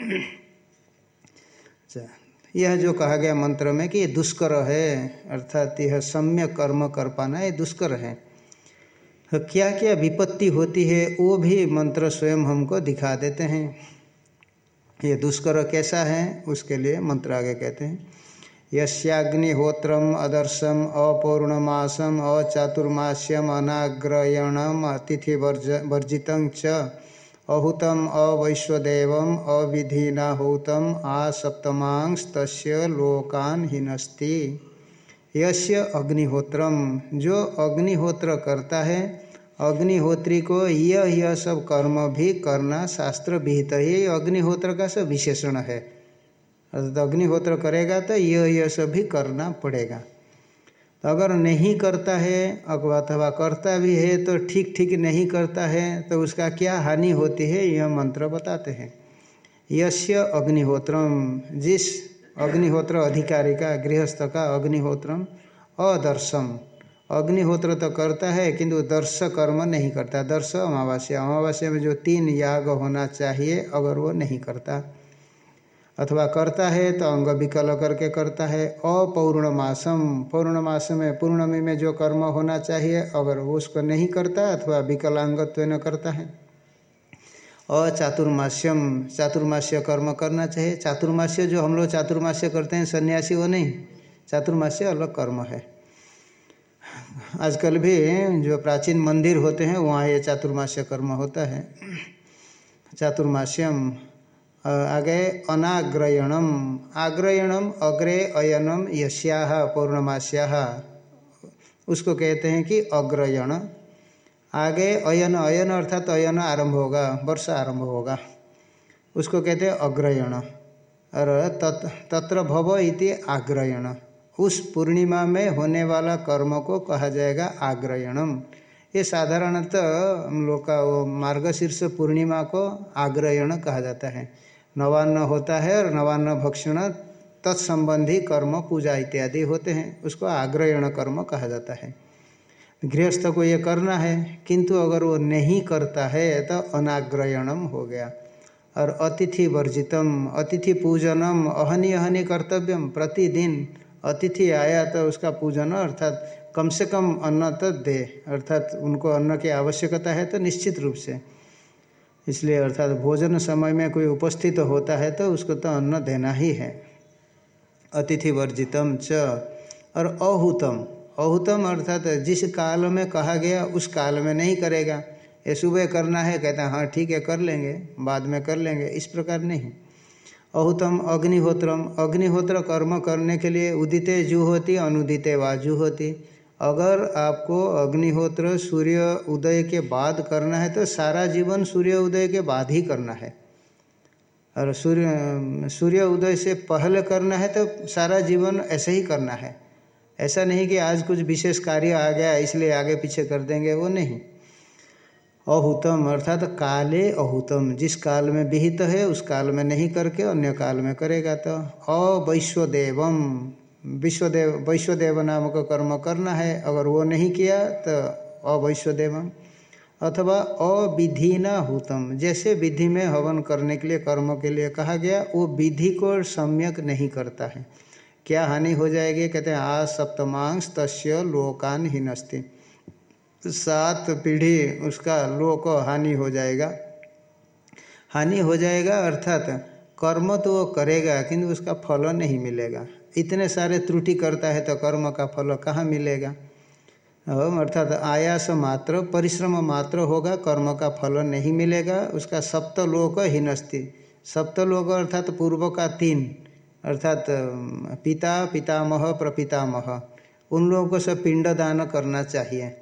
अच्छा। यह जो कहा गया मंत्र में कि ये दुष्कर है, अर्थात यह सम्य कर्म कर पाना, ये दुष्कर है। तो क्या क्या विपत्ति होती है, वो भी मंत्र स्वयं हमको दिखा देते हैं। ये दुष्कर कैसा है, उसके लिए मंत्र आगे कहते हैं। यस्याग्निहोत्रम अदर्शम, अपौर्णमासम, अचातुर्मास्यम, अनाग्रयणम अतिथि वर्जित च। अहुतम अवैश्वदेव अविधिनाहूतम आ सप्तमांश तस्य लोकान हिनस्ति। यस्य जो अग्निहोत्र करता है, अग्निहोत्री को यह यह सब कर्म भी करना शास्त्र विहित ये अग्निहोत्र का सब विशेषण है। अर्थात अग्निहोत्र करेगा तो यह यह सब भी करना पड़ेगा। तो अगर नहीं करता है, अथवा करता भी है तो ठीक ठीक नहीं करता है तो उसका क्या हानि होती है, यह मंत्र बताते हैं। यश्य अग्निहोत्रम, जिस अग्निहोत्र अधिकारी का, गृहस्थ का अग्निहोत्रम अदर्शम। अग्निहोत्र तो करता है, किंतु दर्श कर्म नहीं करता। दर्श अमावस्या। अमावस्या में जो तीन याग होना चाहिए, अगर वो नहीं करता अथवा करता है तो अंग विकल करके करता है। अपौर्णमासम, पौर्णमास में, पूर्णमी में जो कर्म होना चाहिए, अगर उसको नहीं करता अथवा विकलांगत्व न करता है। अचातुर्मास्यम, चातुर्मास्य कर्म करना चाहिए। चातुर्मास्य जो हम लोग चातुर्मास्य करते हैं, सन्यासी वो नहीं। चातुर्मास्य अलग कर्म है। आजकल भी जो प्राचीन मंदिर होते हैं, वहाँ ये चातुर्मास्य कर्म होता है। चातुर्मास्यम आगे अनाग्रयणम। आग्रयणम, अग्रे अयनम यश्या पौर्णमास्या। उसको कहते हैं कि अग्रयण। आगे अयन अयन अर्थात तो अयन आरंभ होगा, वर्षा आरंभ होगा। उसको कहते हैं अग्रयण। और तत्, तत्र भव इति आग्रयण। उस पूर्णिमा में होने वाला कर्म को कहा जाएगा आग्रयणम। ये साधारणतः हम लोग का वो मार्गशीर्ष पूर्णिमा को आग्रयण कहा जाता है। नवान्न होता है और नवान्न भक्षण तत्संबंधी कर्म, पूजा इत्यादि होते हैं। उसको आग्रहण कर्म कहा जाता है। गृहस्थ को ये करना है, किंतु अगर वो नहीं करता है तो अनाग्रयणम हो गया। और अतिथि वर्जितम, अतिथि पूजनम, अहनि अहनि कर्तव्यम, प्रतिदिन अतिथि आया तो उसका पूजन, अर्थात कम से कम अन्न तो दे, अर्थात उनको अन्न की आवश्यकता है तो निश्चित रूप से। इसलिए अर्थात भोजन समय में कोई उपस्थित तो होता है तो उसको तो अन्न देना ही है। अतिथि वर्जितम च। और अहुतम। अहुतम अर्थात जिस काल में कहा गया, उस काल में नहीं करेगा। ये सुबह करना है, कहता है हाँ ठीक है, कर लेंगे, बाद में कर लेंगे, इस प्रकार नहीं। अहुतम अग्निहोत्रम। अग्निहोत्र कर्म करने के लिए उदिते जुहोती अनुदिते वा जुहोती अगर आपको अग्निहोत्र सूर्य उदय के बाद करना है तो सारा जीवन सूर्य उदय के बाद ही करना है। और सूर्य सूर्य उदय से पहले करना है तो सारा जीवन ऐसे ही करना है। ऐसा नहीं कि आज कुछ विशेष कार्य आ गया, इसलिए आगे पीछे कर देंगे, वो नहीं। अहुतम, अर्थात काले अहुतम, जिस काल में विहित है, उस काल में नहीं करके अन्य काल में करेगा तो। अवैश्वदेवम। विश्वदेव, वैश्वदेव नामक कर्म करना है, अगर वो नहीं किया तो अवैश्वदेवम, अथवा अविधिना हुतम जैसे विधि में हवन करने के लिए, कर्म के लिए कहा गया, वो विधि को सम्यक नहीं करता है। क्या हानि हो जाएगी? कहते हैं, आ सप्तमांश तस्य लोकान हिनस्ति। सात पीढ़ी, उसका लोक हानि हो जाएगा। हानि हो जाएगा, अर्थात कर्म तो वो करेगा, किंतु उसका फल नहीं मिलेगा। इतने सारे त्रुटि करता है तो कर्म का फल कहाँ मिलेगा? अर्थात आयास मात्र, परिश्रम मात्र होगा, कर्म का फल नहीं मिलेगा, उसका सप्तलोक हिनस्ति। सप्तलोक अर्थात पूर्व का तीन, अर्थात पिता, पितामह, प्रपितामह। उन लोगों को सब पिंड दान करना चाहिए।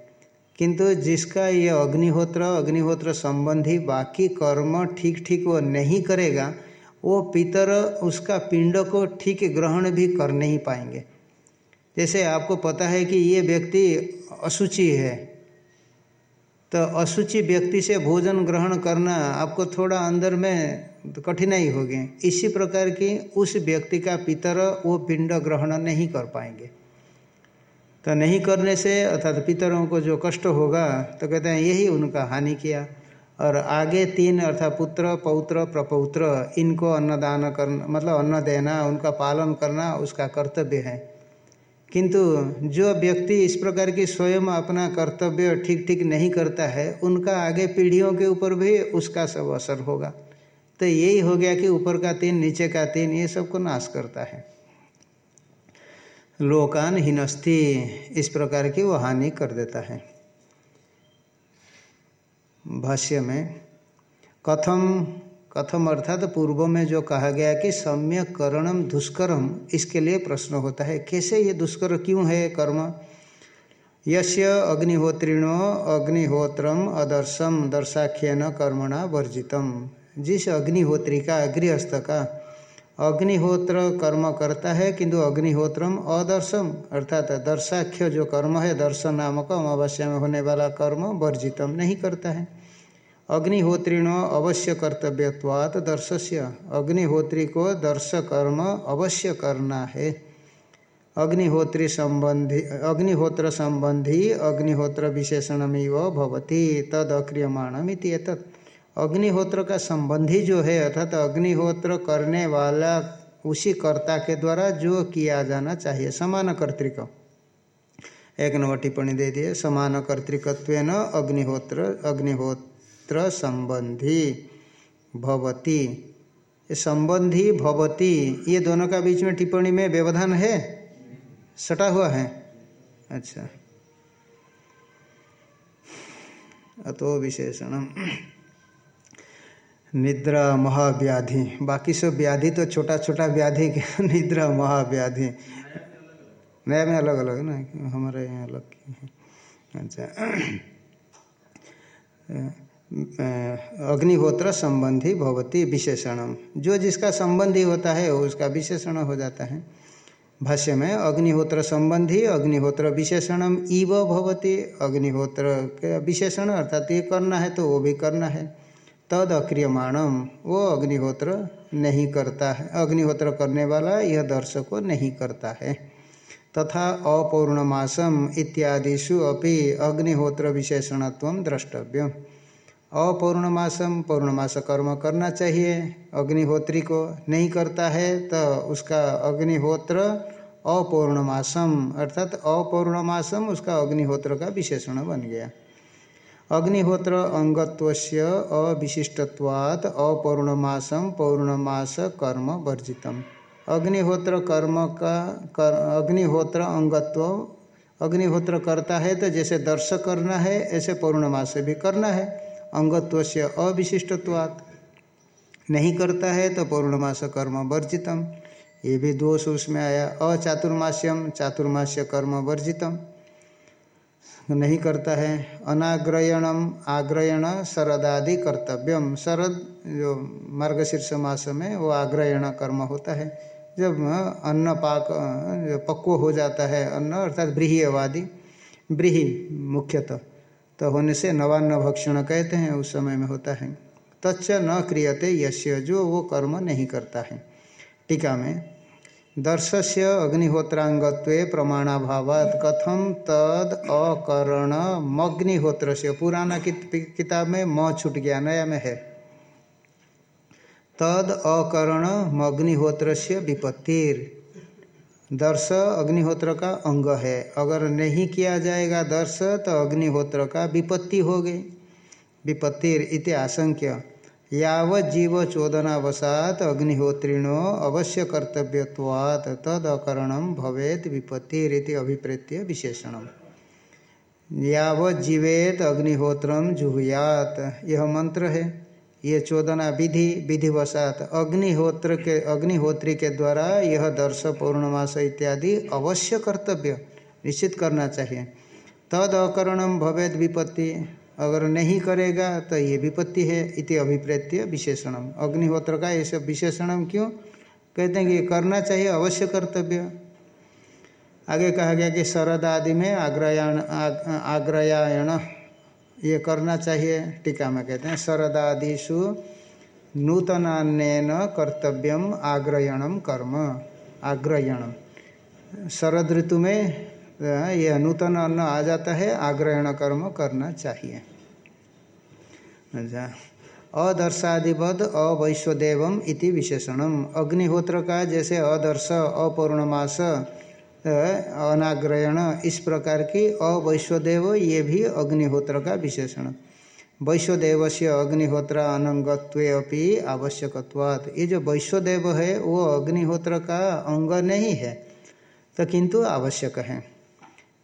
किंतु जिसका ये अग्निहोत्र अग्निहोत्र संबंधी बाकी कर्म ठीक ठीक वो नहीं करेगा वो पितर उसका पिंड को ठीक ग्रहण भी कर नहीं पाएँगे। जैसे आपको पता है कि ये व्यक्ति असुचि है तो असुचि व्यक्ति से भोजन ग्रहण करना आपको थोड़ा अंदर में कठिनाई होगी। इसी प्रकार की उस व्यक्ति का पितर वो पिंड ग्रहण नहीं कर पाएँगे। तो नहीं करने से अर्थात पितरों को जो कष्ट होगा तो कहते हैं, यही उनका हानि किया। और आगे तीन अर्थात पुत्र, पौत्र, प्रपौत्र, इनको अन्नदान करना मतलब अन्न देना, उनका पालन करना उसका कर्तव्य है। किंतु जो व्यक्ति इस प्रकार की स्वयं अपना कर्तव्य ठीक ठीक नहीं करता है, उनका आगे पीढ़ियों के ऊपर भी उसका सब असर होगा। तो यही हो गया कि ऊपर का तीन, नीचे का तीन, ये सबको नाश करता है। लोकान हिनस्ति इस प्रकार की वो हानि कर देता है। भाष्य में, कथम कथम अर्थात तो पूर्व में जो कहा गया कि सम्यक करणम दुष्करम, इसके लिए प्रश्न होता है, कैसे ये दुष्कर क्यों है कर्म? यस्य अग्निहोत्रिणो अग्निहोत्रम अदर्शम, दर्शाख्यन कर्मणा वर्जितम। जिस अग्निहोत्री का गृहस्थ का अग्निहोत्र कर्म करता है, किंतु अग्निहोत्रम अदर्शम, अर्थात दर्शाख्य जो कर्म है दर्शन नामक अमावस्या में होने वाला कर्म वर्जितम नहीं करता है। अग्निहोत्रीण अवश्य कर्तव्यवात दर्शस्य। अग्निहोत्री को दर्श कर्म अवश्य करना है। अग्निहोत्री संबंधी, अग्निहोत्र संबंधी अग्निहोत्र विशेषणमिव भवती तद अक्रियमाणमिति तत् अग्निहोत्र का संबंधी जो है, अर्थात अग्निहोत्र करने वाला उसी कर्ता के द्वारा जो किया जाना चाहिए, समान कर्तिक। एक नंबर टिप्पणी दे दिए, समान कर्तिकत्व अग्निहोत्र अग्निहोत्र संबंधी भवती। संबंधी भवती, ये दोनों का बीच में टिप्पणी में व्यवधान है? सटा हुआ है? अच्छा। अतो विशेषण निद्रा महाव्याधि। बाकी सब व्याधि तो छोटा छोटा व्याधि [laughs] निद्रा महाव्याधि। नया में अलग अलग है ना हमारे यहाँ अलग अच्छा। [clears throat] अग्निहोत्र संबंधी भवती विशेषणम। जो जिसका संबंधी होता है, उसका विशेषण हो जाता है। भाष्य में, अग्निहोत्र संबंधी, अग्निहोत्र विशेषणम इव भवती। अग्निहोत्र के विशेषण अर्थात ये करना है तो वो भी करना है। तद अक्रियमाणम वो अग्निहोत्र नहीं करता है। अग्निहोत्र करने वाला यह दर्शक को नहीं करता है। तथा अपौर्णमासम इत्यादिषु अपि अग्निहोत्र विशेषणत्व द्रष्टव्य अपौर्णमासम पौर्णमास कर्म करना चाहिए। अग्निहोत्री को नहीं करता है तो उसका अग्निहोत्र अपौर्णमासम, अर्थात अपौर्णमासम उसका अग्निहोत्र का विशेषण बन गया। अग्निहोत्र अंगत्व अविशिष्टवात् अपौर्णमासम पौर्णमास कर्म वर्जित अग्निहोत्र कर्म का कर, अग्निहोत्र अंगत्व अग्निहोत्र करता है तो जैसे दर्श करना है ऐसे पौर्णमास भी करना है। अंगत्व से अविशिष्टत्वात् नहीं करता है तो पौर्णमास कर्म वर्जितम। ये भी दोष उसमें आया। अचातुर्मास्यम चातुर्मास्य कर्म वर्जितम। नहीं करता है। अनाग्रयणम आग्रयण शरदादि कर्तव्यम। शरद जो मार्गशीर्ष मास में वो आग्रयण कर्म होता है। जब अन्न पाक, जो पक्व हो जाता है अन्न, अर्थात ब्रीहियवादी, ब्रीही मुख्यतः तो होने से नवान्न भक्षण कहते हैं, उस समय में होता है। तच्च न क्रियते यश्य जो वो कर्म नहीं करता है। टीका में दर्शस्य अग्निहोत्रांगत्व प्रमाणाभावात कथम तद अकरण मग्निहोत्र से पुराना किताब में म छूट गया नया में है। तद अकरण मग्निहोत्र से विपत्तिर। दर्श अग्निहोत्र का अंग है। अगर नहीं किया जाएगा दर्श तो अग्निहोत्र का विपत्ति हो गई विपत्तिर इति आशंक्य। यावत जीव चोदनावसात अग्निहोत्रिणो अवश्य कर्तव्यवात तद अकरण भवेत विपत्तिरिति अभिप्रेत्य विशेषण यावत जीवेत अग्निहोत्रम जुहुयात, यह मंत्र है। ये चोदना विधि विधिवशात, अग्निहोत्र के अग्निहोत्री के द्वारा यह दर्श, पौर्णमास इत्यादि अवश्य कर्तव्य निश्चित करना चाहिए। तद अकरणम भवेद विपत्ति। अगर नहीं करेगा तो ये विपत्ति है इति अभिप्रेत्य विशेषणम। अग्निहोत्र का ये सब विशेषणम क्यों? कहते हैं कि करना चाहिए, अवश्य कर्तव्य। आगे कहा गया कि शरद आदि में आग्रयाण आग्रयायण ये करना चाहिए, टीका में कहते हैं शरदादिशु नूतनान्यन कर्तव्यम आग्रयणम कर्म आग्रयण शरद ऋतु में यह नूतन अन्न आ जाता है, आग्रहण कर्म करना चाहिए। अच्छा। अदर्शादिवद अवैश्वदेवम इति विशेषणम। अग्निहोत्र का जैसे अदर्श, अपौर्णमास अनाग्रहण, इस प्रकार की अवैश्वदेव, ये भी अग्निहोत्र का विशेषण। वैश्वदेव से अग्निहोत्र अनंगत्व अपनी आवश्यकवात ये जो वैश्वदेव है, वो अग्निहोत्र का अंग नहीं है तो किंतु आवश्यक है।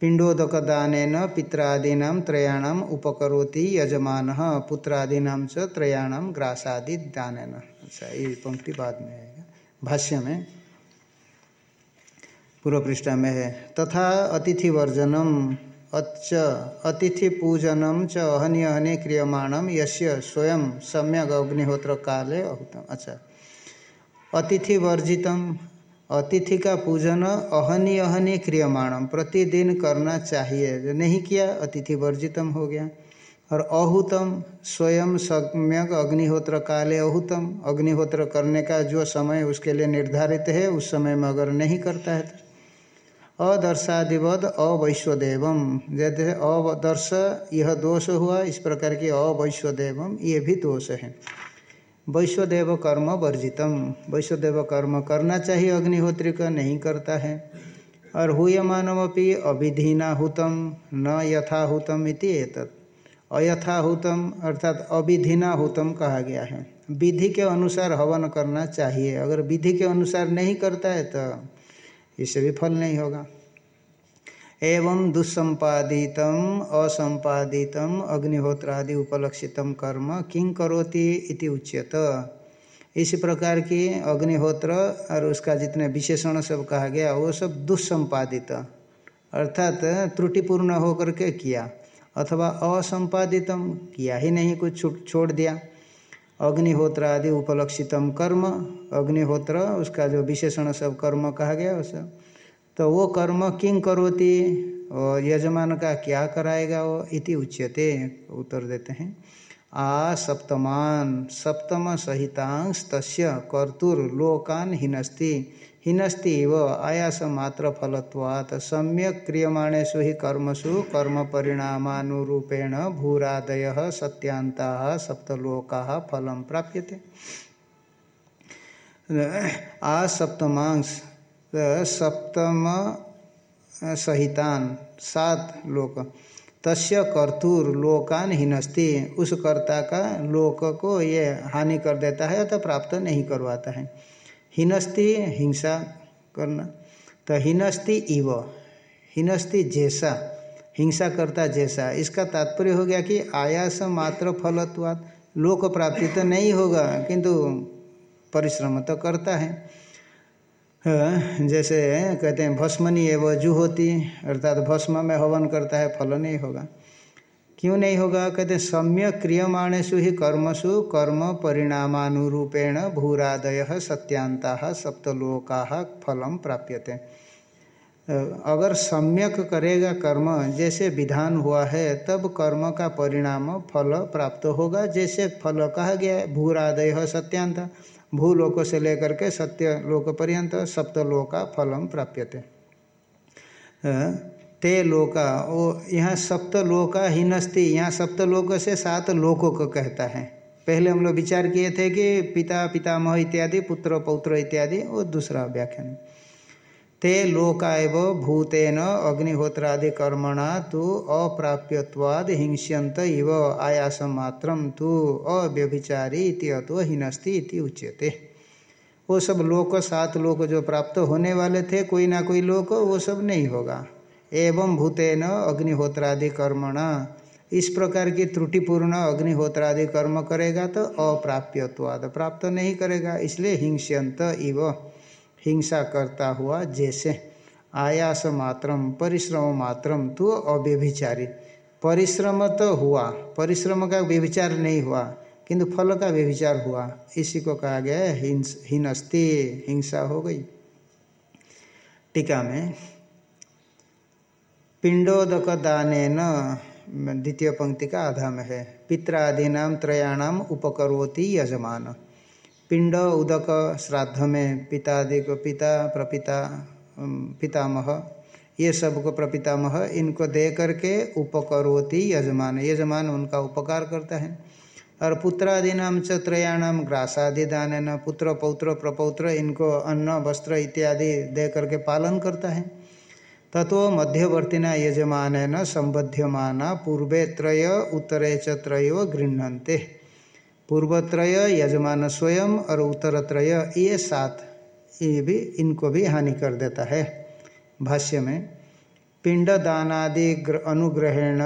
पिंडोदक दान पित्रादीना त्रयाणाम उपकरोति यजमान, पुत्रादीना च त्रयाणाम ग्रासादि दान अच्छा ये पंक्ति बाद में आएगा। भाष्य में पूर्व पृष्ठा में है, तथा अतिथि वर्जनम अच्छ अतिथि पूजनम च अहनि अहनि क्रियमाणम, यस्य स्वयं सम्यक अग्निहोत्र काले अच्छा अतिथि वर्जितम अतिथि का पूजन अहनि अहनि क्रियमाणम प्रतिदिन करना चाहिए। जो नहीं किया, अतिथि वर्जितम हो गया। और अहूतम, स्वयं सम्यक अग्निहोत्र काले अहूतम। अग्निहोत्र करने का जो समय उसके लिए निर्धारित है, उस समय में अगर नहीं करता है। तो अदर्शादिवद अवैश्वदेवम। जैसे अदर्श यह दोष हुआ, इस प्रकार की अवैश्वदेवम, ये भी दोष है। वैश्वदेव कर्म वर्जितम। वैश्वदेव कर्म करना चाहिए अग्निहोत्री का नहीं करता है। और हुयमानमपि अभिधीनाहुतम न यथाहुतम इति एतत्। अयथाहुतम अर्थात अभिधीनाहुतम कहा गया है। विधि के अनुसार हवन करना चाहिए। अगर विधि के अनुसार नहीं करता है तो इससे भी फल नहीं होगा। एवं दुस्संपादित असंपादित अग्निहोत्रादि उपलक्षित कर्म किं करोति इति उच्यत। इसी प्रकार की अग्निहोत्र और उसका जितने विशेषण सब कहा गया, वो सब दुस्संपादित अर्थात त्रुटिपूर्ण होकर के किया, अथवा असंपादितम, किया ही नहीं, कुछ छोड़ दिया। अग्निहोत्र आदि उपलक्षितम कर्म, अग्निहोत्र, उसका जो विशेषण सब कर्म कहा गया उस तो वो कर्म किंग करोति? और यजमान का क्या कराएगा वो? इति उच्यते, उत्तर देते हैं। आ सप्तमान, सप्तम सहितांश तस्य कर्तुर्लोकान हिनस्ति। हिनस्ति आयास मात्र फलत्वात्। सम्यक क्रियमाणेषु ही कर्मसु कर्म परिणामानुरूपेण भूरादय सत्यांता सप्तलोका फलम प्राप्यते। आ सप्तमांश सप्तम सहितान, सात लोक। तस्य कर्तूर लोकान हिनस्ति, उस कर्ता का लोक को ये हानि कर देता है अतः प्राप्त नहीं करवाता है। हिनस्ति हिंसा करना। तो हिनस्ति इव, हिनस्ति जैसा हिंसा करता जैसा। इसका तात्पर्य हो गया कि आयास मात्र फलत्वात्, लोक प्राप्ति तो नहीं होगा, किंतु परिश्रम तो करता है। जैसे कहते हैं, भस्मनी एवं जुहोती अर्थात भस्म में हवन करता है, फल नहीं होगा। क्यों नहीं होगा? कहते हैं, सम्यक क्रियमाणेशु ही कर्मसु, कर्म परिणामानुरूपेण भूरादय सत्यांता सप्तलोका फलम प्राप्यते। अगर सम्यक करेगा कर्म, जैसे विधान हुआ है, तब कर्म का परिणाम फल प्राप्त होगा। जैसे फल कहा गया है, भूरादय सत्यांता भूलोक से लेकर के सत्य लोक पर्यंत सप्तलोका फलम प्राप्यते। ते लोका, ओ, यहाँ सप्तलोका ही नस्ती, यहाँ सप्तलोक से सात लोकों को कहता है। पहले हम लोग विचार किए थे कि पिता, पितामह इत्यादि, पुत्र, पौत्र इत्यादि, और दूसरा व्याख्यान। ते लोका भूतेन अग्निहोत्रादि कर्मणा तो अप्राप्यवाद हिंस्यंत इव। आयास मात्र तो अव्यभिचारी इति अतो हिनस्ति इति उच्यते। वो सब लोक, सात लोक जो प्राप्त होने वाले थे, कोई ना कोई लोक, वो सब नहीं होगा। एवं भूतेन अग्निहोत्रादि कर्मणा इस प्रकार की त्रुटिपूर्ण अग्निहोत्रादि कर्म करेगा तो अप्राप्यवाद प्राप्त नहीं करेगा, इसलिए हिंस्यंत इव। हिंसा करता हुआ जैसे, आयास मात्रम, परिश्रम मात्रम तो अव्यभिचारी। परिश्रम तो हुआ, परिश्रम का व्यभिचार नहीं हुआ, किंतु फल का व्यभिचार हुआ। इसी को कहा गया हिंस, हिनस्ती, हिंसा हो गई। टीका में पिंडोदक दान द्वितीय पंक्ति का आधा में है। पित्रादीना त्रयाणाम उपकरोति यजमान। पिंड उदक श्राद्ध में पितादि को पिता प्रपिता पितामह। ये सबको प्रपितामह, इनको दे करके उपकरोति यजमान। यजमान उनका उपकार करता है। और पुत्रादीनाम च त्रयाणाम ग्रासादि दान पुत्र, पौत्र, प्रपौत्र, इनको अन्न, वस्त्र इत्यादि दे करके पालन करता है। तत्व मध्यवर्तिना यजमान न संबध्यमान, पूर्वे त्रय, उत्तरे च गृहते पूर्वत्रय, यजमान स्वयं और उत्तरत्रय, ये सात, ये भी, इनको भी हानि कर देता है। भाष्य में पिंड दानादि अनुग्रहेण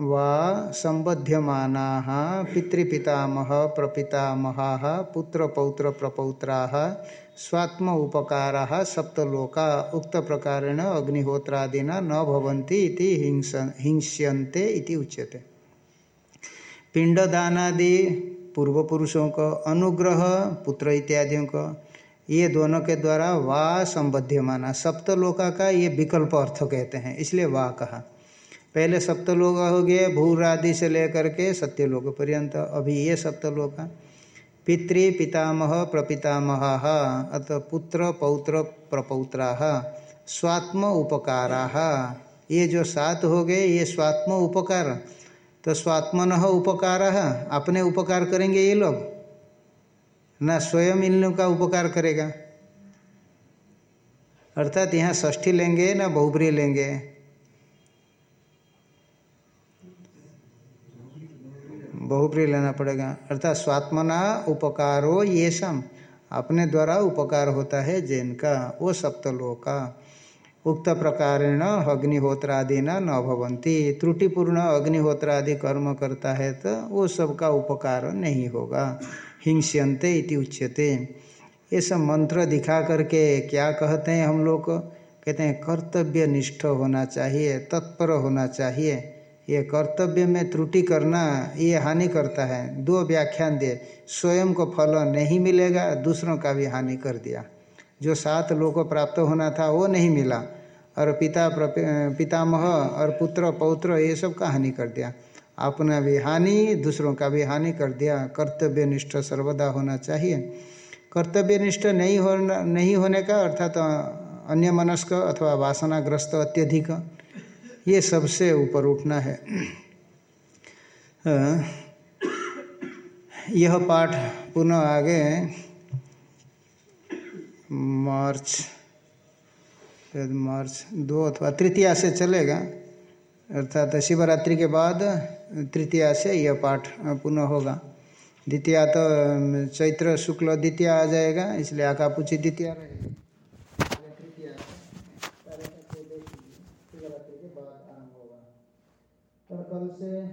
वा संबध्यमाना पितृपितामह, प्रपितामहा पुत्र पौत्र प्रपौत्रा, स्वात्म उपकारा, सप्तलोका, उक्त प्रकारेण अग्निहोत्रादिना न भवन्ति इति हिंस्यन्ते इति उच्यते। पिंडदानादि पूर्व पुरुषों का, अनुग्रह, पुत्र इत्यादियों का, ये दोनों के द्वारा वा संबद्ध माना। सप्तलोका का ये विकल्प अर्थ कहते हैं, इसलिए वा कहा। पहले सप्तलोक हो गए भूर आदि से लेकर के सत्यलोक पर्यंत। अभी ये सप्तलोक, पितृ पितामह प्रपितामह, अतः पुत्र पौत्र प्रपौत्रा, स्वात्म उपकारा। ये जो सात हो गए, ये स्वात्म उपकार। तो स्वात्मन उपकार, अपने उपकार करेंगे ये लोग। ना स्वयं इन लोग का उपकार करेगा। अर्थात यहाँ ष्ठी लेंगे, ना बहुप्रिय लेंगे। बहुप्रिय लेना पड़ेगा। अर्थात स्वात्मना उपकारो ये सम अपने द्वारा उपकार होता है जैन का, वो सप्तलोका। उक्त प्रकारेण अग्निहोत्रादि न न भवंती त्रुटिपूर्ण अग्निहोत्रादि कर्म करता है तो वो सबका उपकार नहीं होगा। हिंस्यंते इति उच्यते। ये सब मंत्र दिखा करके क्या कहते हैं हम लोग? कहते हैं कर्तव्य निष्ठ होना चाहिए, तत्पर होना चाहिए। ये कर्तव्य में त्रुटि करना, ये हानि करता है। दो व्याख्यान दिए। स्वयं को फल नहीं मिलेगा, दूसरों का भी हानि कर दिया। जो सात लोग प्राप्त होना था, वो नहीं मिला। और पिता पितामह और पुत्र, पौत्र, ये सब का हानि कर दिया। अपना भी हानि, दूसरों का भी हानि कर दिया। कर्तव्य निष्ठ सर्वदा होना चाहिए। कर्तव्य निष्ठ नहीं होना नहीं होने का अर्थात तो अन्य मनस्क अथवा वासनाग्रस्त अत्यधिक, ये सबसे ऊपर उठना है। यह पाठ पुनः आगे मार्च मार्च दो अथवा तृतीया से चलेगा। अर्थात शिवरात्रि के बाद तृतीया से यह पाठ पुनः होगा। द्वितीया तो चैत्र, शुक्ल, द्वितीया आ जाएगा, इसलिए आकापुची द्वितीया रहेगा। कल से